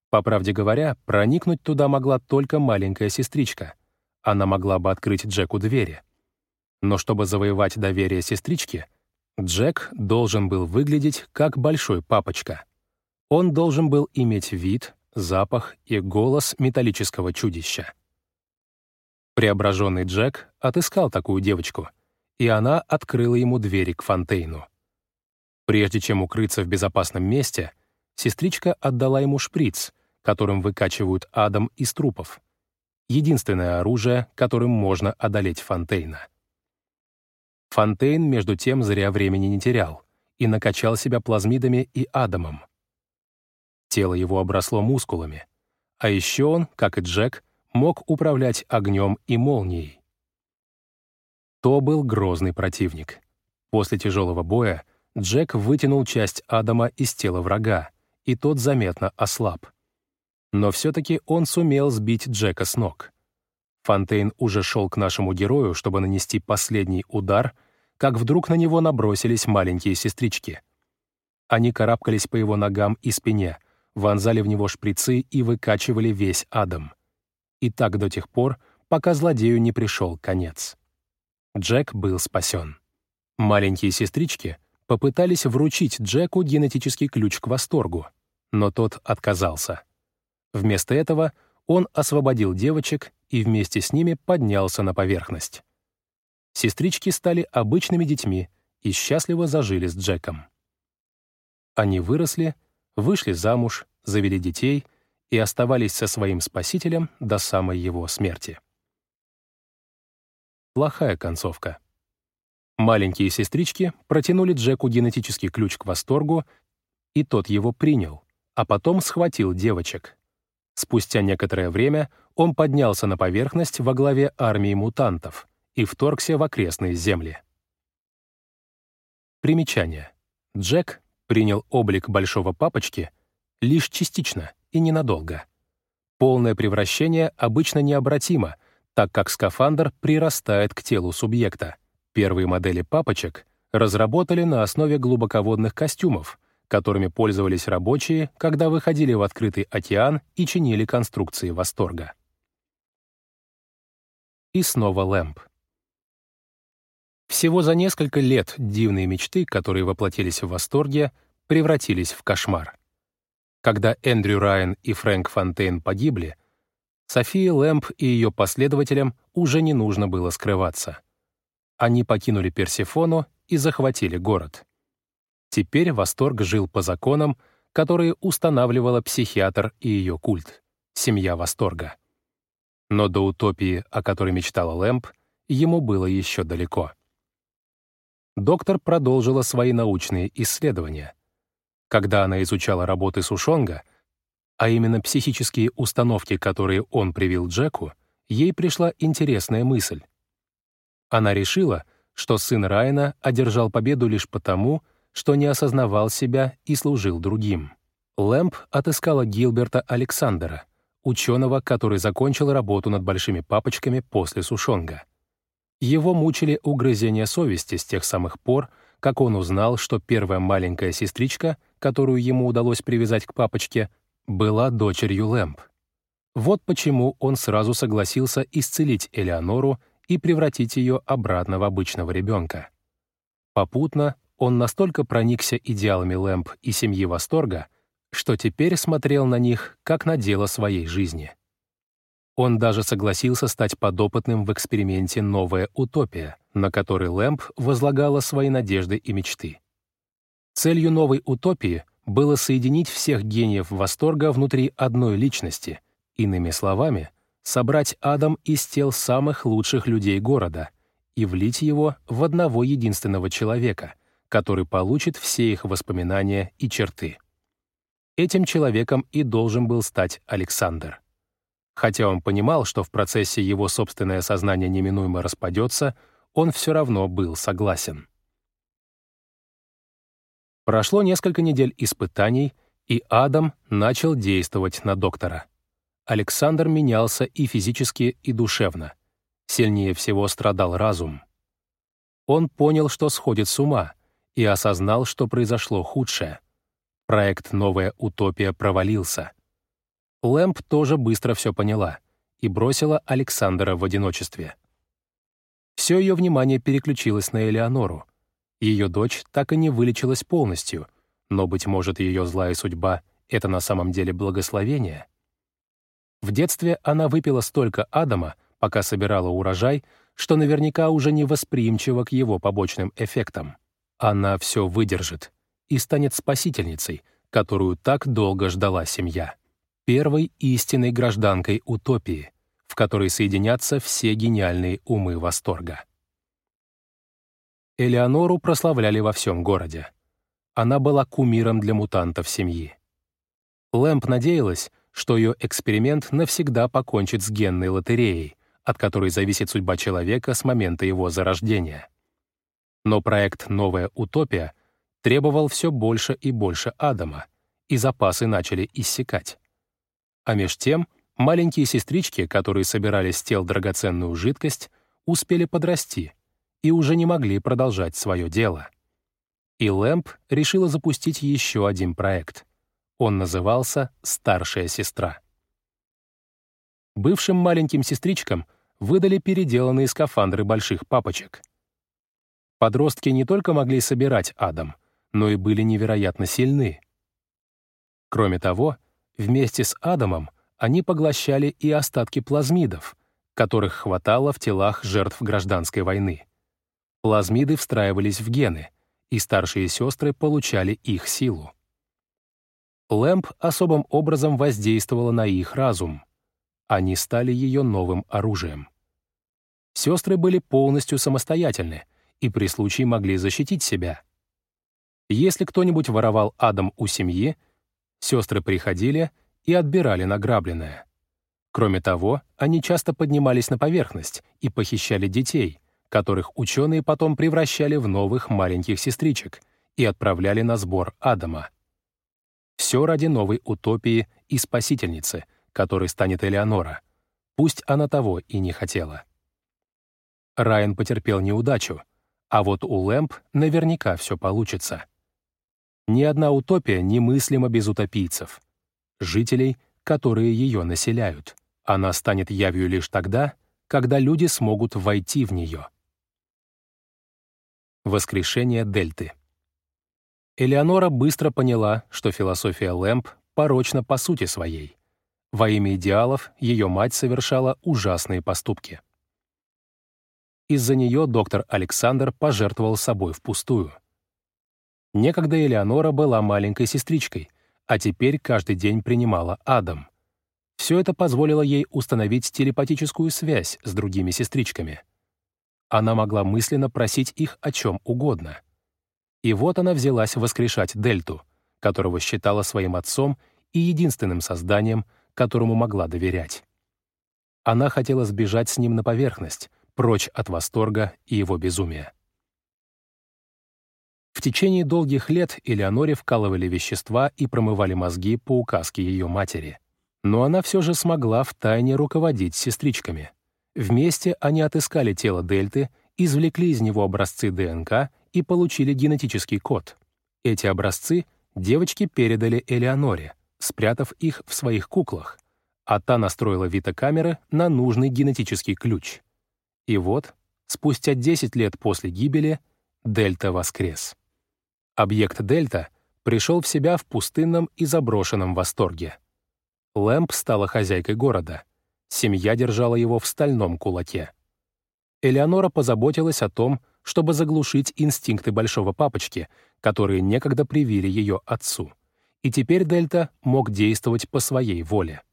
По правде говоря, проникнуть туда могла только маленькая сестричка. Она могла бы открыть Джеку двери. Но чтобы завоевать доверие сестрички, Джек должен был выглядеть как большой папочка. Он должен был иметь вид, запах и голос металлического чудища. Преображенный Джек отыскал такую девочку, и она открыла ему двери к фонтейну. Прежде чем укрыться в безопасном месте, сестричка отдала ему шприц, которым выкачивают адом из трупов. Единственное оружие, которым можно одолеть Фонтейна. Фонтейн, между тем, зря времени не терял и накачал себя плазмидами и адомом. Тело его обросло мускулами, а еще он, как и Джек, мог управлять огнем и молнией. То был грозный противник. После тяжелого боя Джек вытянул часть Адама из тела врага, и тот заметно ослаб. Но все-таки он сумел сбить Джека с ног. Фонтейн уже шел к нашему герою, чтобы нанести последний удар, как вдруг на него набросились маленькие сестрички. Они карабкались по его ногам и спине, вонзали в него шприцы и выкачивали весь Адам. И так до тех пор, пока злодею не пришел конец. Джек был спасен. Маленькие сестрички попытались вручить Джеку генетический ключ к восторгу, но тот отказался. Вместо этого он освободил девочек и вместе с ними поднялся на поверхность. Сестрички стали обычными детьми и счастливо зажили с Джеком. Они выросли, вышли замуж, завели детей и оставались со своим спасителем до самой его смерти. Плохая концовка. Маленькие сестрички протянули Джеку генетический ключ к восторгу, и тот его принял, а потом схватил девочек. Спустя некоторое время он поднялся на поверхность во главе армии мутантов и вторгся в окрестные земли. Примечание. Джек принял облик большого папочки лишь частично и ненадолго. Полное превращение обычно необратимо, так как скафандр прирастает к телу субъекта. Первые модели папочек разработали на основе глубоководных костюмов, которыми пользовались рабочие, когда выходили в открытый океан и чинили конструкции восторга. И снова Лэмп. Всего за несколько лет дивные мечты, которые воплотились в восторге, превратились в кошмар. Когда Эндрю Райан и Фрэнк Фонтейн погибли, Софии Лэмп и ее последователям уже не нужно было скрываться. Они покинули Персифону и захватили город. Теперь Восторг жил по законам, которые устанавливала психиатр и ее культ — семья Восторга. Но до утопии, о которой мечтала Лэмп, ему было еще далеко. Доктор продолжила свои научные исследования. Когда она изучала работы Сушонга, а именно психические установки, которые он привил Джеку, ей пришла интересная мысль. Она решила, что сын Райана одержал победу лишь потому, что не осознавал себя и служил другим. Лэмп отыскала Гилберта Александра, ученого, который закончил работу над большими папочками после Сушонга. Его мучили угрызения совести с тех самых пор, как он узнал, что первая маленькая сестричка, которую ему удалось привязать к папочке, была дочерью Лэмп. Вот почему он сразу согласился исцелить Элеонору и превратить ее обратно в обычного ребенка. Попутно он настолько проникся идеалами Лэмп и семьи Восторга, что теперь смотрел на них как на дело своей жизни. Он даже согласился стать подопытным в эксперименте «Новая утопия», на который Лэмп возлагала свои надежды и мечты. Целью новой утопии было соединить всех гениев восторга внутри одной личности, иными словами, собрать Адам из тел самых лучших людей города и влить его в одного единственного человека, который получит все их воспоминания и черты. Этим человеком и должен был стать Александр. Хотя он понимал, что в процессе его собственное сознание неминуемо распадется, он все равно был согласен. Прошло несколько недель испытаний, и Адам начал действовать на доктора. Александр менялся и физически, и душевно. Сильнее всего страдал разум. Он понял, что сходит с ума, и осознал, что произошло худшее. Проект «Новая утопия» провалился. Лэмп тоже быстро все поняла и бросила Александра в одиночестве. Все ее внимание переключилось на Элеонору. Ее дочь так и не вылечилась полностью, но, быть может, ее злая судьба — это на самом деле благословение. В детстве она выпила столько Адама, пока собирала урожай, что наверняка уже не восприимчива к его побочным эффектам. Она все выдержит и станет спасительницей, которую так долго ждала семья. Первой истинной гражданкой утопии, в которой соединятся все гениальные умы восторга. Элеонору прославляли во всем городе. Она была кумиром для мутантов семьи. Лэмп надеялась, что ее эксперимент навсегда покончит с генной лотереей, от которой зависит судьба человека с момента его зарождения. Но проект «Новая утопия» требовал все больше и больше Адама, и запасы начали иссякать. А меж тем маленькие сестрички, которые собирали с тел драгоценную жидкость, успели подрасти и уже не могли продолжать свое дело. И Лэмп решила запустить еще один проект — он назывался «Старшая сестра». Бывшим маленьким сестричкам выдали переделанные скафандры больших папочек. Подростки не только могли собирать Адам, но и были невероятно сильны. Кроме того, вместе с Адамом они поглощали и остатки плазмидов, которых хватало в телах жертв гражданской войны. Плазмиды встраивались в гены, и старшие сестры получали их силу. Лэмп особым образом воздействовала на их разум. Они стали ее новым оружием. Сестры были полностью самостоятельны и при случае могли защитить себя. Если кто-нибудь воровал Адам у семьи, сестры приходили и отбирали награбленное. Кроме того, они часто поднимались на поверхность и похищали детей, которых ученые потом превращали в новых маленьких сестричек и отправляли на сбор Адама. Все ради новой утопии и спасительницы, которой станет Элеонора. Пусть она того и не хотела. Райан потерпел неудачу, а вот у Лэмп наверняка все получится. Ни одна утопия немыслима без утопийцев, жителей, которые ее населяют. Она станет явью лишь тогда, когда люди смогут войти в нее. Воскрешение Дельты Элеонора быстро поняла, что философия Лэмп порочна по сути своей. Во имя идеалов ее мать совершала ужасные поступки. Из-за нее доктор Александр пожертвовал собой впустую. Некогда Элеонора была маленькой сестричкой, а теперь каждый день принимала Адам. Все это позволило ей установить телепатическую связь с другими сестричками. Она могла мысленно просить их о чем угодно — и вот она взялась воскрешать Дельту, которого считала своим отцом и единственным созданием, которому могла доверять. Она хотела сбежать с ним на поверхность, прочь от восторга и его безумия. В течение долгих лет Элеоноре вкалывали вещества и промывали мозги по указке ее матери. Но она все же смогла втайне руководить сестричками. Вместе они отыскали тело Дельты, извлекли из него образцы ДНК и получили генетический код. Эти образцы девочки передали Элеоноре, спрятав их в своих куклах, а та настроила витокамеры на нужный генетический ключ. И вот, спустя 10 лет после гибели, Дельта воскрес. Объект Дельта пришел в себя в пустынном и заброшенном восторге. Лэмп стала хозяйкой города. Семья держала его в стальном кулаке. Элеонора позаботилась о том, чтобы заглушить инстинкты большого папочки, которые некогда привили ее отцу. И теперь Дельта мог действовать по своей воле.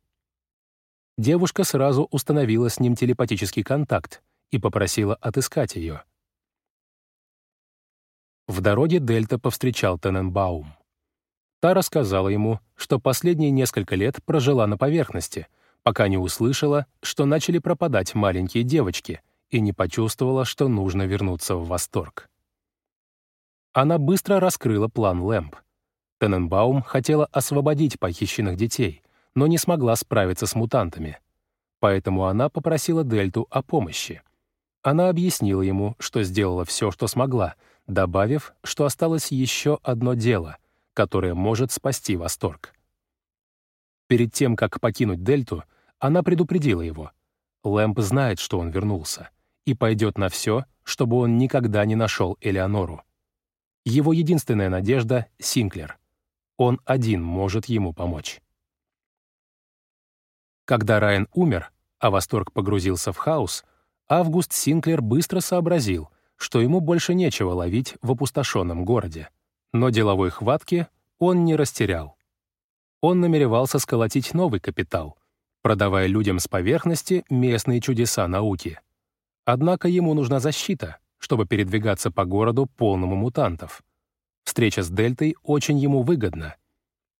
Девушка сразу установила с ним телепатический контакт и попросила отыскать ее. В дороге Дельта повстречал Тененбаум. Та рассказала ему, что последние несколько лет прожила на поверхности, пока не услышала, что начали пропадать маленькие девочки, и не почувствовала, что нужно вернуться в восторг. Она быстро раскрыла план Лэмп. Тененбаум хотела освободить похищенных детей, но не смогла справиться с мутантами. Поэтому она попросила Дельту о помощи. Она объяснила ему, что сделала все, что смогла, добавив, что осталось еще одно дело, которое может спасти восторг. Перед тем, как покинуть Дельту, она предупредила его. Лэмп знает, что он вернулся и пойдет на все, чтобы он никогда не нашел Элеонору. Его единственная надежда — Синклер. Он один может ему помочь. Когда Райан умер, а восторг погрузился в хаос, Август Синклер быстро сообразил, что ему больше нечего ловить в опустошенном городе. Но деловой хватки он не растерял. Он намеревался сколотить новый капитал, продавая людям с поверхности местные чудеса науки — Однако ему нужна защита, чтобы передвигаться по городу полному мутантов. Встреча с Дельтой очень ему выгодна.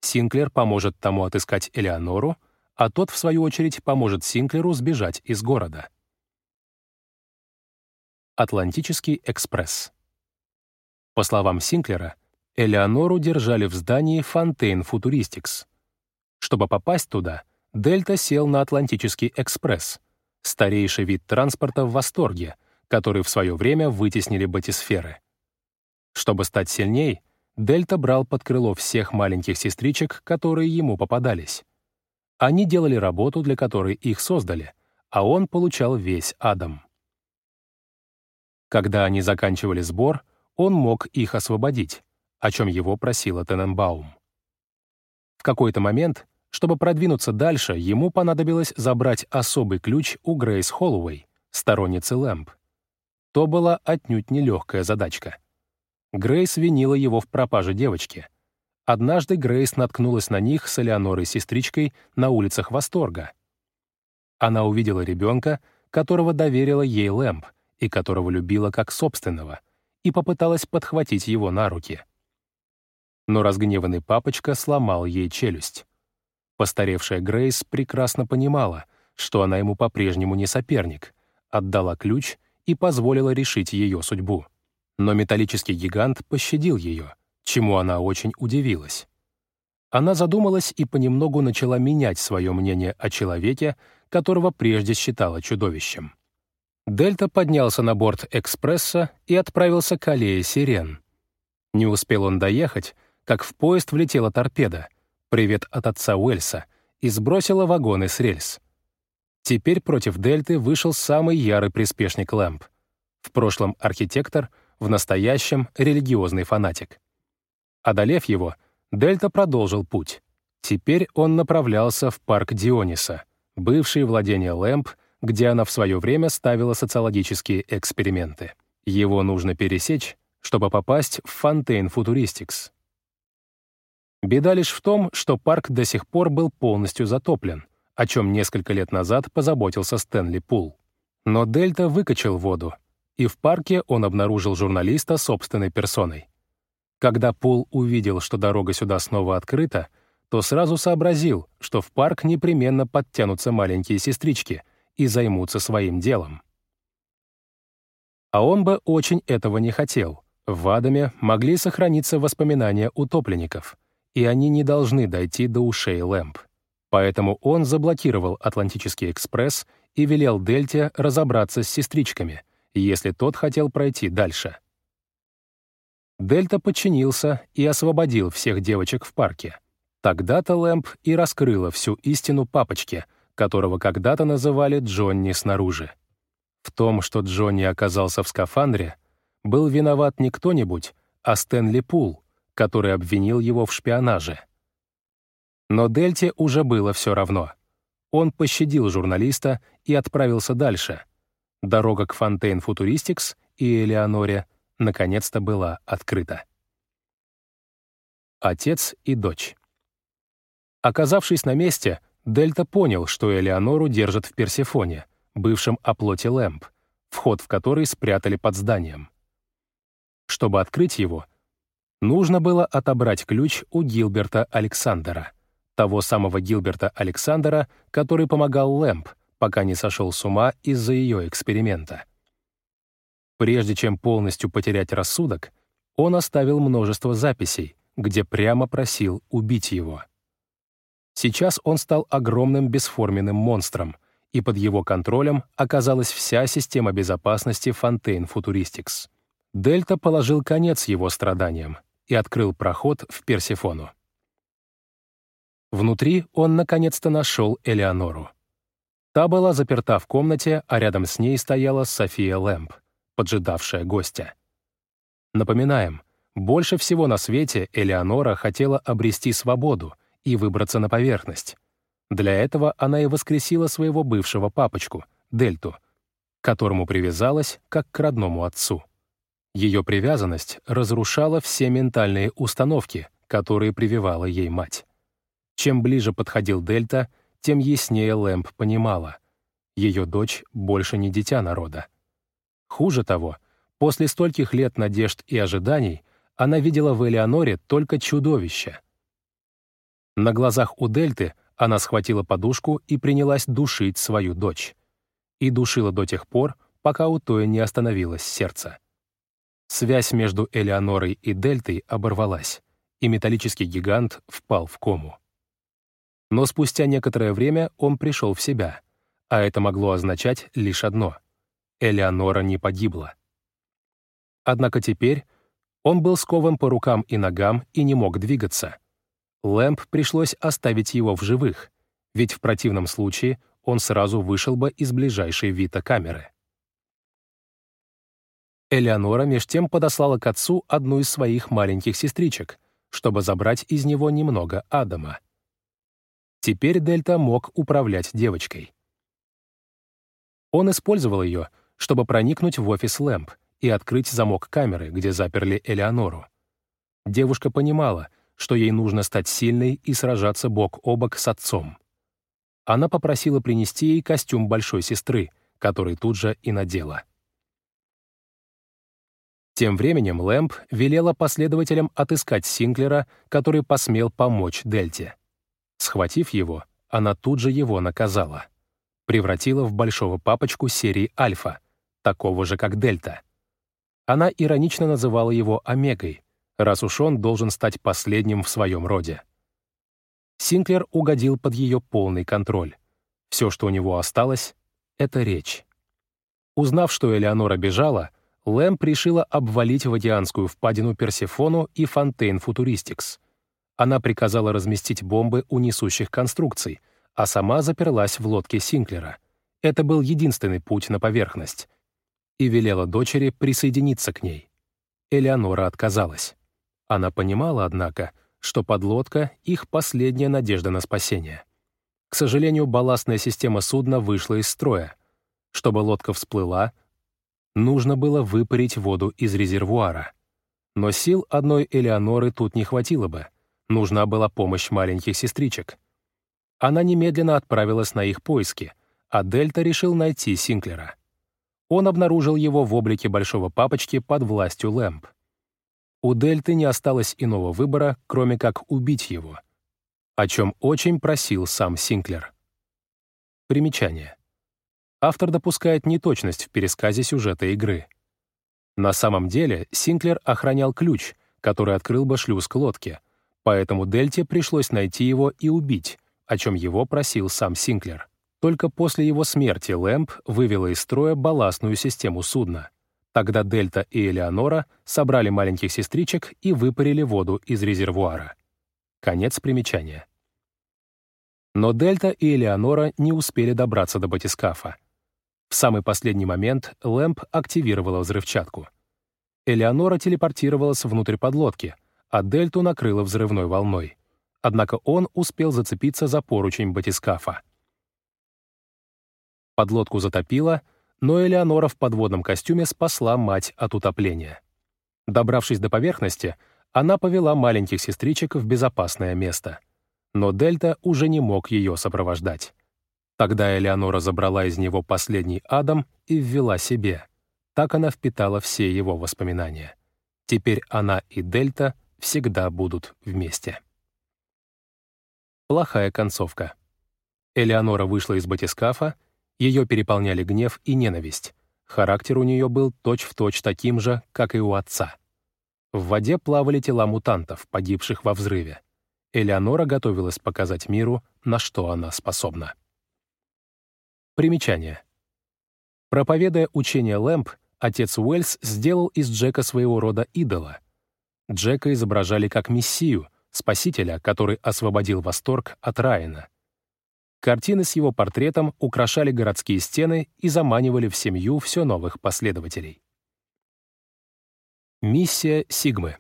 Синклер поможет тому отыскать Элеонору, а тот, в свою очередь, поможет Синклеру сбежать из города. Атлантический экспресс. По словам Синклера, Элеонору держали в здании Фонтейн Футуристикс. Чтобы попасть туда, Дельта сел на Атлантический экспресс — старейший вид транспорта в восторге, который в свое время вытеснили батисферы. Чтобы стать сильней, Дельта брал под крыло всех маленьких сестричек, которые ему попадались. Они делали работу, для которой их создали, а он получал весь Адам. Когда они заканчивали сбор, он мог их освободить, о чем его просила Тененбаум. В какой-то момент чтобы продвинуться дальше, ему понадобилось забрать особый ключ у Грейс Холлоуэй, сторонницы Лэмп. То была отнюдь нелегкая задачка. Грейс винила его в пропаже девочки. Однажды Грейс наткнулась на них с Элеонорой-сестричкой на улицах Восторга. Она увидела ребенка, которого доверила ей Лэмп и которого любила как собственного, и попыталась подхватить его на руки. Но разгневанный папочка сломал ей челюсть. Постаревшая Грейс прекрасно понимала, что она ему по-прежнему не соперник, отдала ключ и позволила решить ее судьбу. Но металлический гигант пощадил ее, чему она очень удивилась. Она задумалась и понемногу начала менять свое мнение о человеке, которого прежде считала чудовищем. Дельта поднялся на борт экспресса и отправился к аллее Сирен. Не успел он доехать, как в поезд влетела торпеда — привет от отца Уэльса, и сбросила вагоны с рельс. Теперь против Дельты вышел самый ярый приспешник Лэмп. В прошлом архитектор, в настоящем религиозный фанатик. Одолев его, Дельта продолжил путь. Теперь он направлялся в парк Диониса, бывшее владение Лэмп, где она в свое время ставила социологические эксперименты. Его нужно пересечь, чтобы попасть в Фонтейн Футуристикс, Беда лишь в том, что парк до сих пор был полностью затоплен, о чем несколько лет назад позаботился Стэнли Пул. Но Дельта выкачал воду, и в парке он обнаружил журналиста собственной персоной. Когда Пул увидел, что дорога сюда снова открыта, то сразу сообразил, что в парк непременно подтянутся маленькие сестрички и займутся своим делом. А он бы очень этого не хотел. В Адаме могли сохраниться воспоминания утопленников — и они не должны дойти до ушей Лэмп. Поэтому он заблокировал Атлантический экспресс и велел Дельте разобраться с сестричками, если тот хотел пройти дальше. Дельта подчинился и освободил всех девочек в парке. Тогда-то Лэмп и раскрыла всю истину папочки, которого когда-то называли Джонни снаружи. В том, что Джонни оказался в скафандре, был виноват не кто-нибудь, а Стэнли Пул — который обвинил его в шпионаже. Но Дельте уже было все равно. Он пощадил журналиста и отправился дальше. Дорога к Фонтейн Футуристикс и Элеоноре наконец-то была открыта. Отец и дочь. Оказавшись на месте, Дельта понял, что Элеонору держат в Персефоне, бывшем оплоте Лэмп, вход в который спрятали под зданием. Чтобы открыть его, нужно было отобрать ключ у Гилберта Александера, того самого Гилберта Александера, который помогал Лэмп, пока не сошел с ума из-за ее эксперимента. Прежде чем полностью потерять рассудок, он оставил множество записей, где прямо просил убить его. Сейчас он стал огромным бесформенным монстром, и под его контролем оказалась вся система безопасности Fontaine Futuristics. Дельта положил конец его страданиям и открыл проход в Персифону. Внутри он наконец-то нашел Элеонору. Та была заперта в комнате, а рядом с ней стояла София Лэмп, поджидавшая гостя. Напоминаем, больше всего на свете Элеонора хотела обрести свободу — и выбраться на поверхность. Для этого она и воскресила своего бывшего папочку, Дельту, к которому привязалась как к родному отцу. Ее привязанность разрушала все ментальные установки, которые прививала ей мать. Чем ближе подходил Дельта, тем яснее Лэмп понимала. Ее дочь больше не дитя народа. Хуже того, после стольких лет надежд и ожиданий она видела в Элеоноре только чудовище — на глазах у Дельты она схватила подушку и принялась душить свою дочь. И душила до тех пор, пока у той не остановилось сердце. Связь между Элеонорой и Дельтой оборвалась, и металлический гигант впал в кому. Но спустя некоторое время он пришел в себя, а это могло означать лишь одно — Элеонора не погибла. Однако теперь он был скован по рукам и ногам и не мог двигаться — Лэмп пришлось оставить его в живых, ведь в противном случае он сразу вышел бы из ближайшей вита-камеры. Элеонора меж тем подослала к отцу одну из своих маленьких сестричек, чтобы забрать из него немного Адама. Теперь Дельта мог управлять девочкой. Он использовал ее, чтобы проникнуть в офис Лэмп и открыть замок камеры, где заперли Элеонору. Девушка понимала, что ей нужно стать сильной и сражаться бок о бок с отцом. Она попросила принести ей костюм большой сестры, который тут же и надела. Тем временем Лэмп велела последователям отыскать Синклера, который посмел помочь Дельте. Схватив его, она тут же его наказала. Превратила в большого папочку серии Альфа, такого же, как Дельта. Она иронично называла его Омегой, раз уж он должен стать последним в своем роде. Синклер угодил под ее полный контроль. Все, что у него осталось, — это речь. Узнав, что Элеонора бежала, Лэм решила обвалить Вадианскую впадину Персефону и Фонтейн Футуристикс. Она приказала разместить бомбы у несущих конструкций, а сама заперлась в лодке Синклера. Это был единственный путь на поверхность. И велела дочери присоединиться к ней. Элеонора отказалась. Она понимала, однако, что подлодка — их последняя надежда на спасение. К сожалению, балластная система судна вышла из строя. Чтобы лодка всплыла, нужно было выпарить воду из резервуара. Но сил одной Элеоноры тут не хватило бы. Нужна была помощь маленьких сестричек. Она немедленно отправилась на их поиски, а Дельта решил найти Синклера. Он обнаружил его в облике большого папочки под властью Лэмп. У Дельты не осталось иного выбора, кроме как убить его, о чем очень просил сам Синклер. Примечание. Автор допускает неточность в пересказе сюжета игры. На самом деле Синклер охранял ключ, который открыл бы шлюз к лодке, поэтому Дельте пришлось найти его и убить, о чем его просил сам Синклер. Только после его смерти Лэмп вывела из строя балластную систему судна — Тогда Дельта и Элеонора собрали маленьких сестричек и выпарили воду из резервуара. Конец примечания. Но Дельта и Элеонора не успели добраться до батискафа. В самый последний момент Лэмп активировала взрывчатку. Элеонора телепортировалась внутрь подлодки, а Дельту накрыла взрывной волной. Однако он успел зацепиться за поручень батискафа. Подлодку затопило — но Элеонора в подводном костюме спасла мать от утопления. Добравшись до поверхности, она повела маленьких сестричек в безопасное место. Но Дельта уже не мог ее сопровождать. Тогда Элеонора забрала из него последний Адам и ввела себе. Так она впитала все его воспоминания. Теперь она и Дельта всегда будут вместе. Плохая концовка. Элеонора вышла из батискафа, ее переполняли гнев и ненависть. Характер у нее был точь-в-точь точь таким же, как и у отца. В воде плавали тела мутантов, погибших во взрыве. Элеонора готовилась показать миру, на что она способна. Примечание. Проповедуя учение Лэмп, отец Уэльс сделал из Джека своего рода идола. Джека изображали как мессию, спасителя, который освободил восторг от Райана — Картины с его портретом украшали городские стены и заманивали в семью все новых последователей. Миссия Сигмы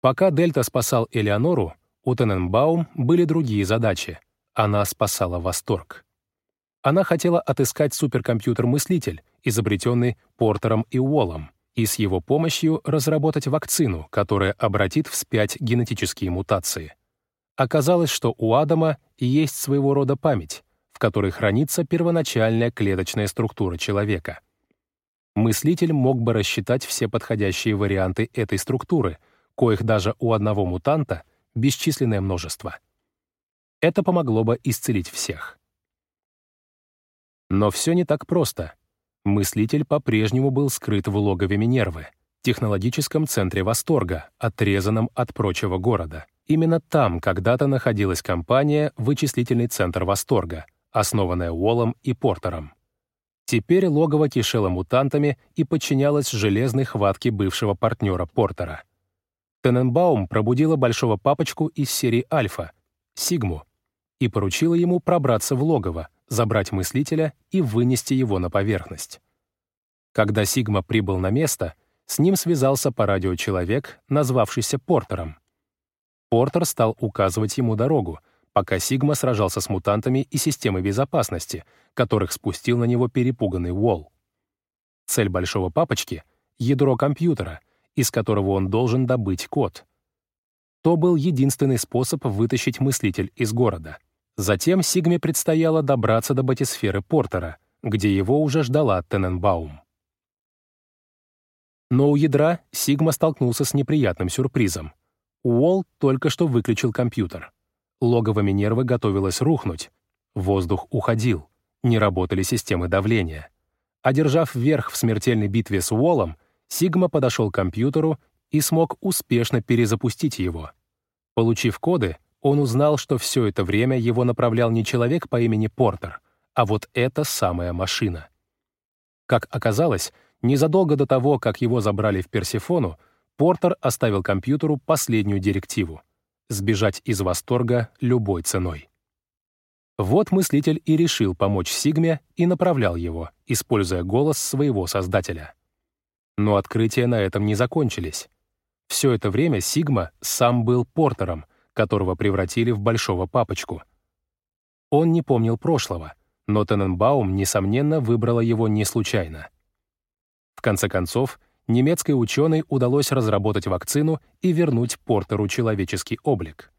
Пока Дельта спасал Элеонору, у Тененбаум были другие задачи. Она спасала восторг. Она хотела отыскать суперкомпьютер-мыслитель, изобретенный Портером и Уоллом, и с его помощью разработать вакцину, которая обратит вспять генетические мутации. Оказалось, что у Адама есть своего рода память, в которой хранится первоначальная клеточная структура человека. Мыслитель мог бы рассчитать все подходящие варианты этой структуры, коих даже у одного мутанта бесчисленное множество. Это помогло бы исцелить всех. Но все не так просто. Мыслитель по-прежнему был скрыт в логове Минервы, технологическом центре восторга, отрезанном от прочего города — Именно там когда-то находилась компания «Вычислительный центр восторга», основанная Уоллом и Портером. Теперь логово кишело мутантами и подчинялось железной хватке бывшего партнера Портера. Тененбаум пробудила большого папочку из серии «Альфа», Сигму, и поручила ему пробраться в логово, забрать мыслителя и вынести его на поверхность. Когда Сигма прибыл на место, с ним связался по радио человек, назвавшийся Портером. Портер стал указывать ему дорогу, пока Сигма сражался с мутантами и системой безопасности, которых спустил на него перепуганный Уолл. Цель Большого Папочки — ядро компьютера, из которого он должен добыть код. То был единственный способ вытащить мыслитель из города. Затем Сигме предстояло добраться до батисферы Портера, где его уже ждала Тененбаум. Но у ядра Сигма столкнулся с неприятным сюрпризом. Уолл только что выключил компьютер. Логово Минервы готовилось рухнуть. Воздух уходил. Не работали системы давления. Одержав верх в смертельной битве с Уоллом, Сигма подошел к компьютеру и смог успешно перезапустить его. Получив коды, он узнал, что все это время его направлял не человек по имени Портер, а вот эта самая машина. Как оказалось, незадолго до того, как его забрали в Персифону, Портер оставил компьютеру последнюю директиву — сбежать из восторга любой ценой. Вот мыслитель и решил помочь Сигме и направлял его, используя голос своего создателя. Но открытия на этом не закончились. Все это время Сигма сам был Портером, которого превратили в большого папочку. Он не помнил прошлого, но Тененбаум, несомненно, выбрала его не случайно. В конце концов, немецкой ученой удалось разработать вакцину и вернуть Портеру человеческий облик.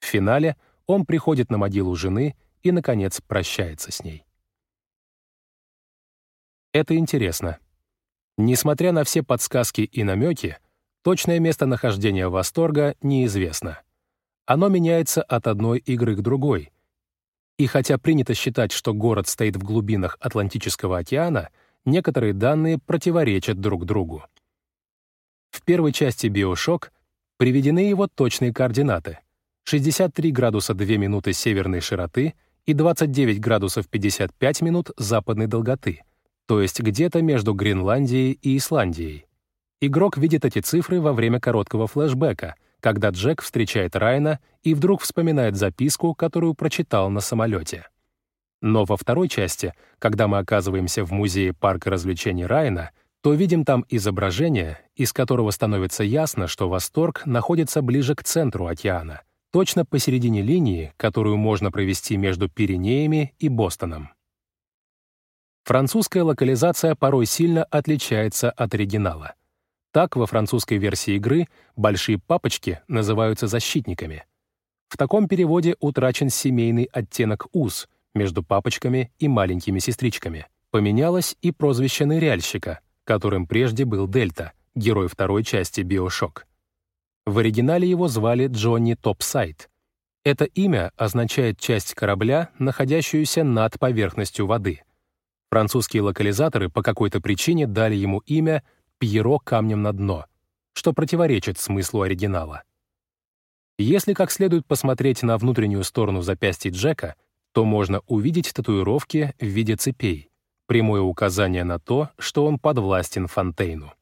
В финале он приходит на могилу жены и, наконец, прощается с ней. Это интересно. Несмотря на все подсказки и намеки, точное местонахождение восторга неизвестно. Оно меняется от одной игры к другой. И хотя принято считать, что город стоит в глубинах Атлантического океана — некоторые данные противоречат друг другу. В первой части «Биошок» приведены его точные координаты — 63 градуса 2 минуты северной широты и 29 градусов 55 минут западной долготы, то есть где-то между Гренландией и Исландией. Игрок видит эти цифры во время короткого флешбека, когда Джек встречает Райна и вдруг вспоминает записку, которую прочитал на самолете. Но во второй части, когда мы оказываемся в музее парка развлечений Райна, то видим там изображение, из которого становится ясно, что восторг находится ближе к центру океана, точно посередине линии, которую можно провести между Пиренеями и Бостоном. Французская локализация порой сильно отличается от оригинала. Так, во французской версии игры большие папочки называются защитниками. В таком переводе утрачен семейный оттенок «уз» между папочками и маленькими сестричками. Поменялось и прозвище ныряльщика, которым прежде был Дельта, герой второй части «Биошок». В оригинале его звали Джонни Топсайд. Это имя означает часть корабля, находящуюся над поверхностью воды. Французские локализаторы по какой-то причине дали ему имя «Пьеро камнем на дно», что противоречит смыслу оригинала. Если как следует посмотреть на внутреннюю сторону запястья Джека, то можно увидеть татуировки в виде цепей, прямое указание на то, что он подвластен Фонтейну.